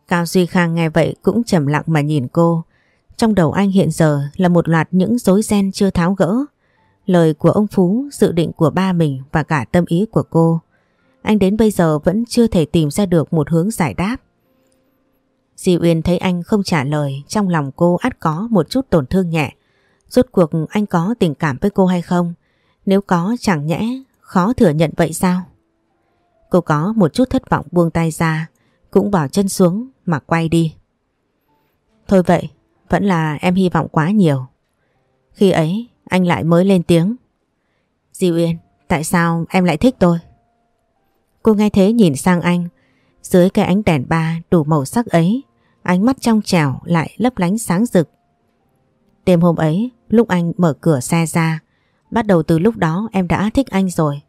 Cao Duy Khang nghe vậy cũng trầm lặng mà nhìn cô trong đầu anh hiện giờ là một loạt những rối ren chưa tháo gỡ. Lời của ông Phú, dự định của ba mình và cả tâm ý của cô. Anh đến bây giờ vẫn chưa thể tìm ra được một hướng giải đáp. Di Uyên thấy anh không trả lời, trong lòng cô ắt có một chút tổn thương nhẹ. Rốt cuộc anh có tình cảm với cô hay không? Nếu có chẳng nhẽ, khó thừa nhận vậy sao? Cô có một chút thất vọng buông tay ra, cũng bỏ chân xuống mà quay đi. Thôi vậy, vẫn là em hy vọng quá nhiều. Khi ấy anh lại mới lên tiếng. Di Uyên, tại sao em lại thích tôi? Cô nghe thế nhìn sang anh. Dưới cái ánh đèn ba đủ màu sắc ấy, ánh mắt trong trẻo lại lấp lánh sáng rực. Đêm hôm ấy, lúc anh mở cửa xe ra, bắt đầu từ lúc đó em đã thích anh rồi.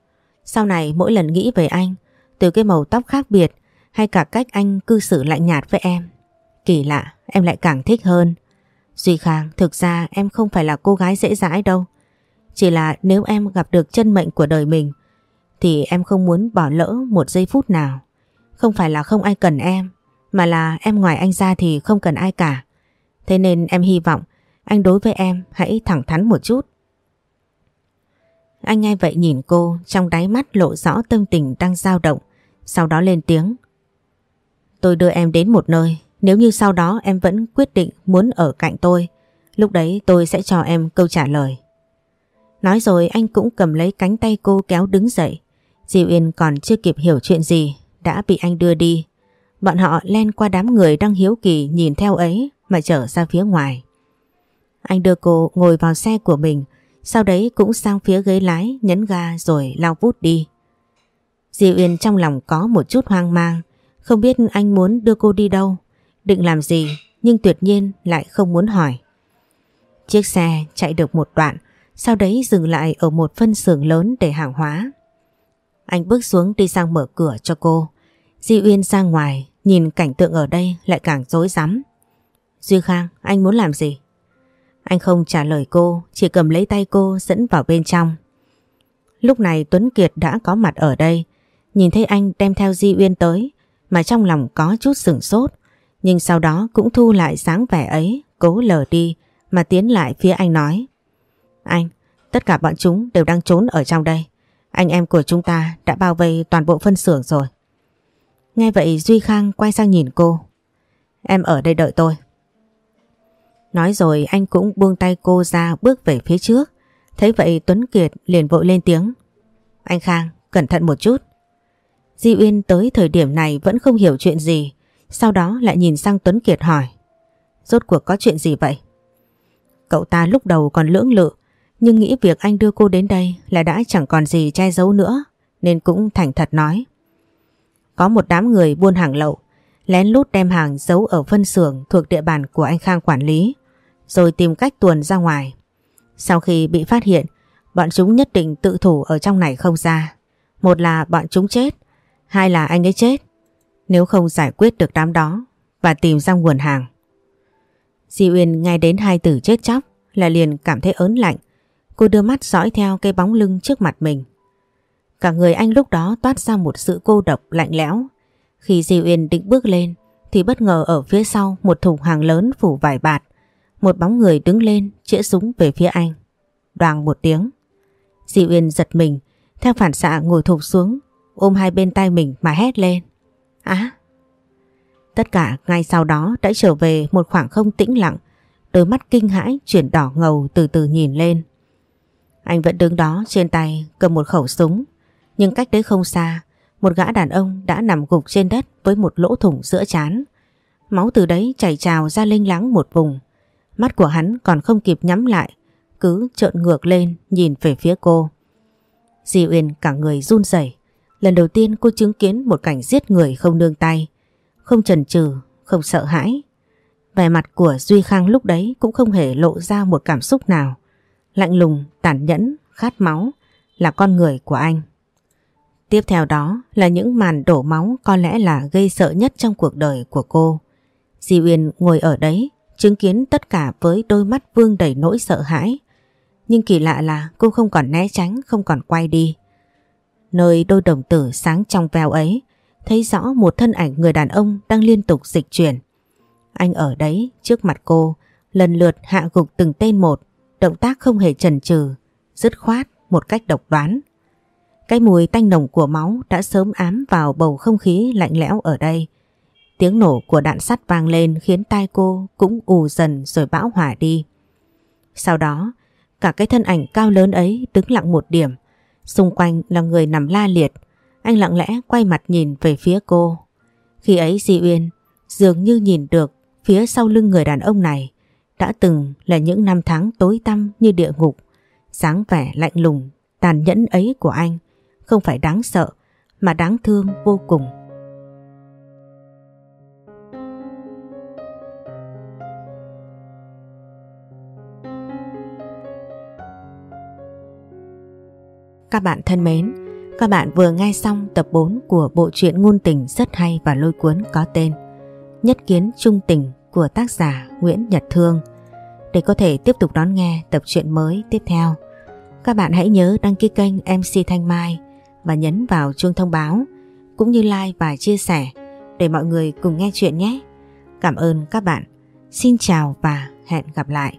Sau này mỗi lần nghĩ về anh, từ cái màu tóc khác biệt hay cả cách anh cư xử lạnh nhạt với em. Kỳ lạ, em lại càng thích hơn. Duy Khang, thực ra em không phải là cô gái dễ dãi đâu. Chỉ là nếu em gặp được chân mệnh của đời mình thì em không muốn bỏ lỡ một giây phút nào. Không phải là không ai cần em, mà là em ngoài anh ra thì không cần ai cả. Thế nên em hy vọng anh đối với em hãy thẳng thắn một chút. Anh nghe vậy nhìn cô, trong đáy mắt lộ rõ tâm tình đang dao động, sau đó lên tiếng. Tôi đưa em đến một nơi, nếu như sau đó em vẫn quyết định muốn ở cạnh tôi, lúc đấy tôi sẽ cho em câu trả lời. Nói rồi anh cũng cầm lấy cánh tay cô kéo đứng dậy. Diệu Yên còn chưa kịp hiểu chuyện gì, đã bị anh đưa đi. Bọn họ len qua đám người đang hiếu kỳ nhìn theo ấy mà trở ra phía ngoài. Anh đưa cô ngồi vào xe của mình, sau đấy cũng sang phía ghế lái nhấn ga rồi lao vút đi. Diệu Yên trong lòng có một chút hoang mang, không biết anh muốn đưa cô đi đâu định làm gì nhưng tuyệt nhiên lại không muốn hỏi. Chiếc xe chạy được một đoạn, sau đấy dừng lại ở một phân xưởng lớn để hàng hóa. Anh bước xuống đi sang mở cửa cho cô. Di Uyên ra ngoài, nhìn cảnh tượng ở đây lại càng rối rắm. Duy Khang, anh muốn làm gì? Anh không trả lời cô, chỉ cầm lấy tay cô dẫn vào bên trong. Lúc này Tuấn Kiệt đã có mặt ở đây, nhìn thấy anh đem theo Di Uyên tới, mà trong lòng có chút sửng sốt. Nhưng sau đó cũng thu lại sáng vẻ ấy, cố lờ đi mà tiến lại phía anh nói. Anh, tất cả bọn chúng đều đang trốn ở trong đây. Anh em của chúng ta đã bao vây toàn bộ phân xưởng rồi. Nghe vậy Duy Khang quay sang nhìn cô. Em ở đây đợi tôi. Nói rồi anh cũng buông tay cô ra bước về phía trước. Thấy vậy Tuấn Kiệt liền vội lên tiếng. Anh Khang, cẩn thận một chút. Di Uyên tới thời điểm này vẫn không hiểu chuyện gì. Sau đó lại nhìn sang Tuấn Kiệt hỏi, Rốt cuộc có chuyện gì vậy? Cậu ta lúc đầu còn lưỡng lự, Nhưng nghĩ việc anh đưa cô đến đây Là đã chẳng còn gì che giấu nữa, Nên cũng thành thật nói Có một đám người buôn hàng lậu, Lén lút đem hàng giấu ở phân xưởng Thuộc địa bàn của anh Khang quản lý, Rồi tìm cách tuồn ra ngoài Sau khi bị phát hiện, Bọn chúng nhất định tự thủ ở trong này không ra Một là bọn chúng chết Hai là anh ấy chết nếu không giải quyết được đám đó và tìm ra nguồn hàng. Di Uyên nghe đến hai từ chết chóc là liền cảm thấy ớn lạnh. Cô đưa mắt dõi theo cái bóng lưng trước mặt mình. Cả người anh lúc đó toát ra một sự cô độc lạnh lẽo. Khi Di Uyên định bước lên, thì bất ngờ ở phía sau một thùng hàng lớn phủ vải bạt. Một bóng người đứng lên chĩa súng về phía anh. Đoàn một tiếng. Di Uyên giật mình, theo phản xạ ngồi thụp xuống ôm hai bên tay mình mà hét lên. Á! Tất cả ngay sau đó đã trở về một khoảng không tĩnh lặng, đôi mắt kinh hãi chuyển đỏ ngầu từ từ nhìn lên. Anh vẫn đứng đó trên tay cầm một khẩu súng, nhưng cách đấy không xa, một gã đàn ông đã nằm gục trên đất với một lỗ thủng giữa chán. Máu từ đấy chảy trào ra linh láng một vùng. Mắt của hắn còn không kịp nhắm lại, cứ trợn ngược lên nhìn về phía cô. Di Uyên cả người run rẩy. Lần đầu tiên cô chứng kiến một cảnh giết người không nương tay. Không chần chừ, không sợ hãi. Vẻ mặt của Duy Khang lúc đấy cũng không hề lộ ra một cảm xúc nào. Lạnh lùng, tàn nhẫn, khát máu là con người của anh. Tiếp theo đó là những màn đổ máu có lẽ là gây sợ nhất trong cuộc đời của cô. Di Uyên ngồi ở đấy, chứng kiến tất cả với đôi mắt vương đầy nỗi sợ hãi. Nhưng kỳ lạ là cô không còn né tránh, không còn quay đi. Nơi đôi đồng tử sáng trong veo ấy, thấy rõ một thân ảnh người đàn ông đang liên tục dịch chuyển. Anh ở đấy trước mặt cô, lần lượt hạ gục từng tên một, động tác không hề chần chừ, dứt khoát một cách độc đoán. Cái mùi tanh nồng của máu đã sớm ám vào bầu không khí lạnh lẽo ở đây. Tiếng nổ của đạn sắt vang lên khiến tai cô cũng ù dần rồi bão hỏa đi. Sau đó, cả cái thân ảnh cao lớn ấy đứng lặng một điểm. Xung quanh là người nằm la liệt. Anh lặng lẽ quay mặt nhìn về phía cô. Khi ấy Di Uyên dường như nhìn được phía sau lưng người đàn ông này đã từng là những năm tháng tối tăm như địa ngục. sáng vẻ lạnh lùng, tàn nhẫn ấy của anh không phải đáng sợ mà đáng thương vô cùng. Các bạn thân mến, các bạn vừa nghe xong tập 4 của bộ truyện ngôn tình rất hay và lôi cuốn có tên Nhất kiến trung tình của tác giả Nguyễn Nhật Thương. Để có thể tiếp tục đón nghe tập truyện mới tiếp theo, các bạn hãy nhớ đăng ký kênh MC Thanh Mai và nhấn vào chuông thông báo cũng như like và chia sẻ để mọi người cùng nghe chuyện nhé. Cảm ơn các bạn. Xin chào và hẹn gặp lại.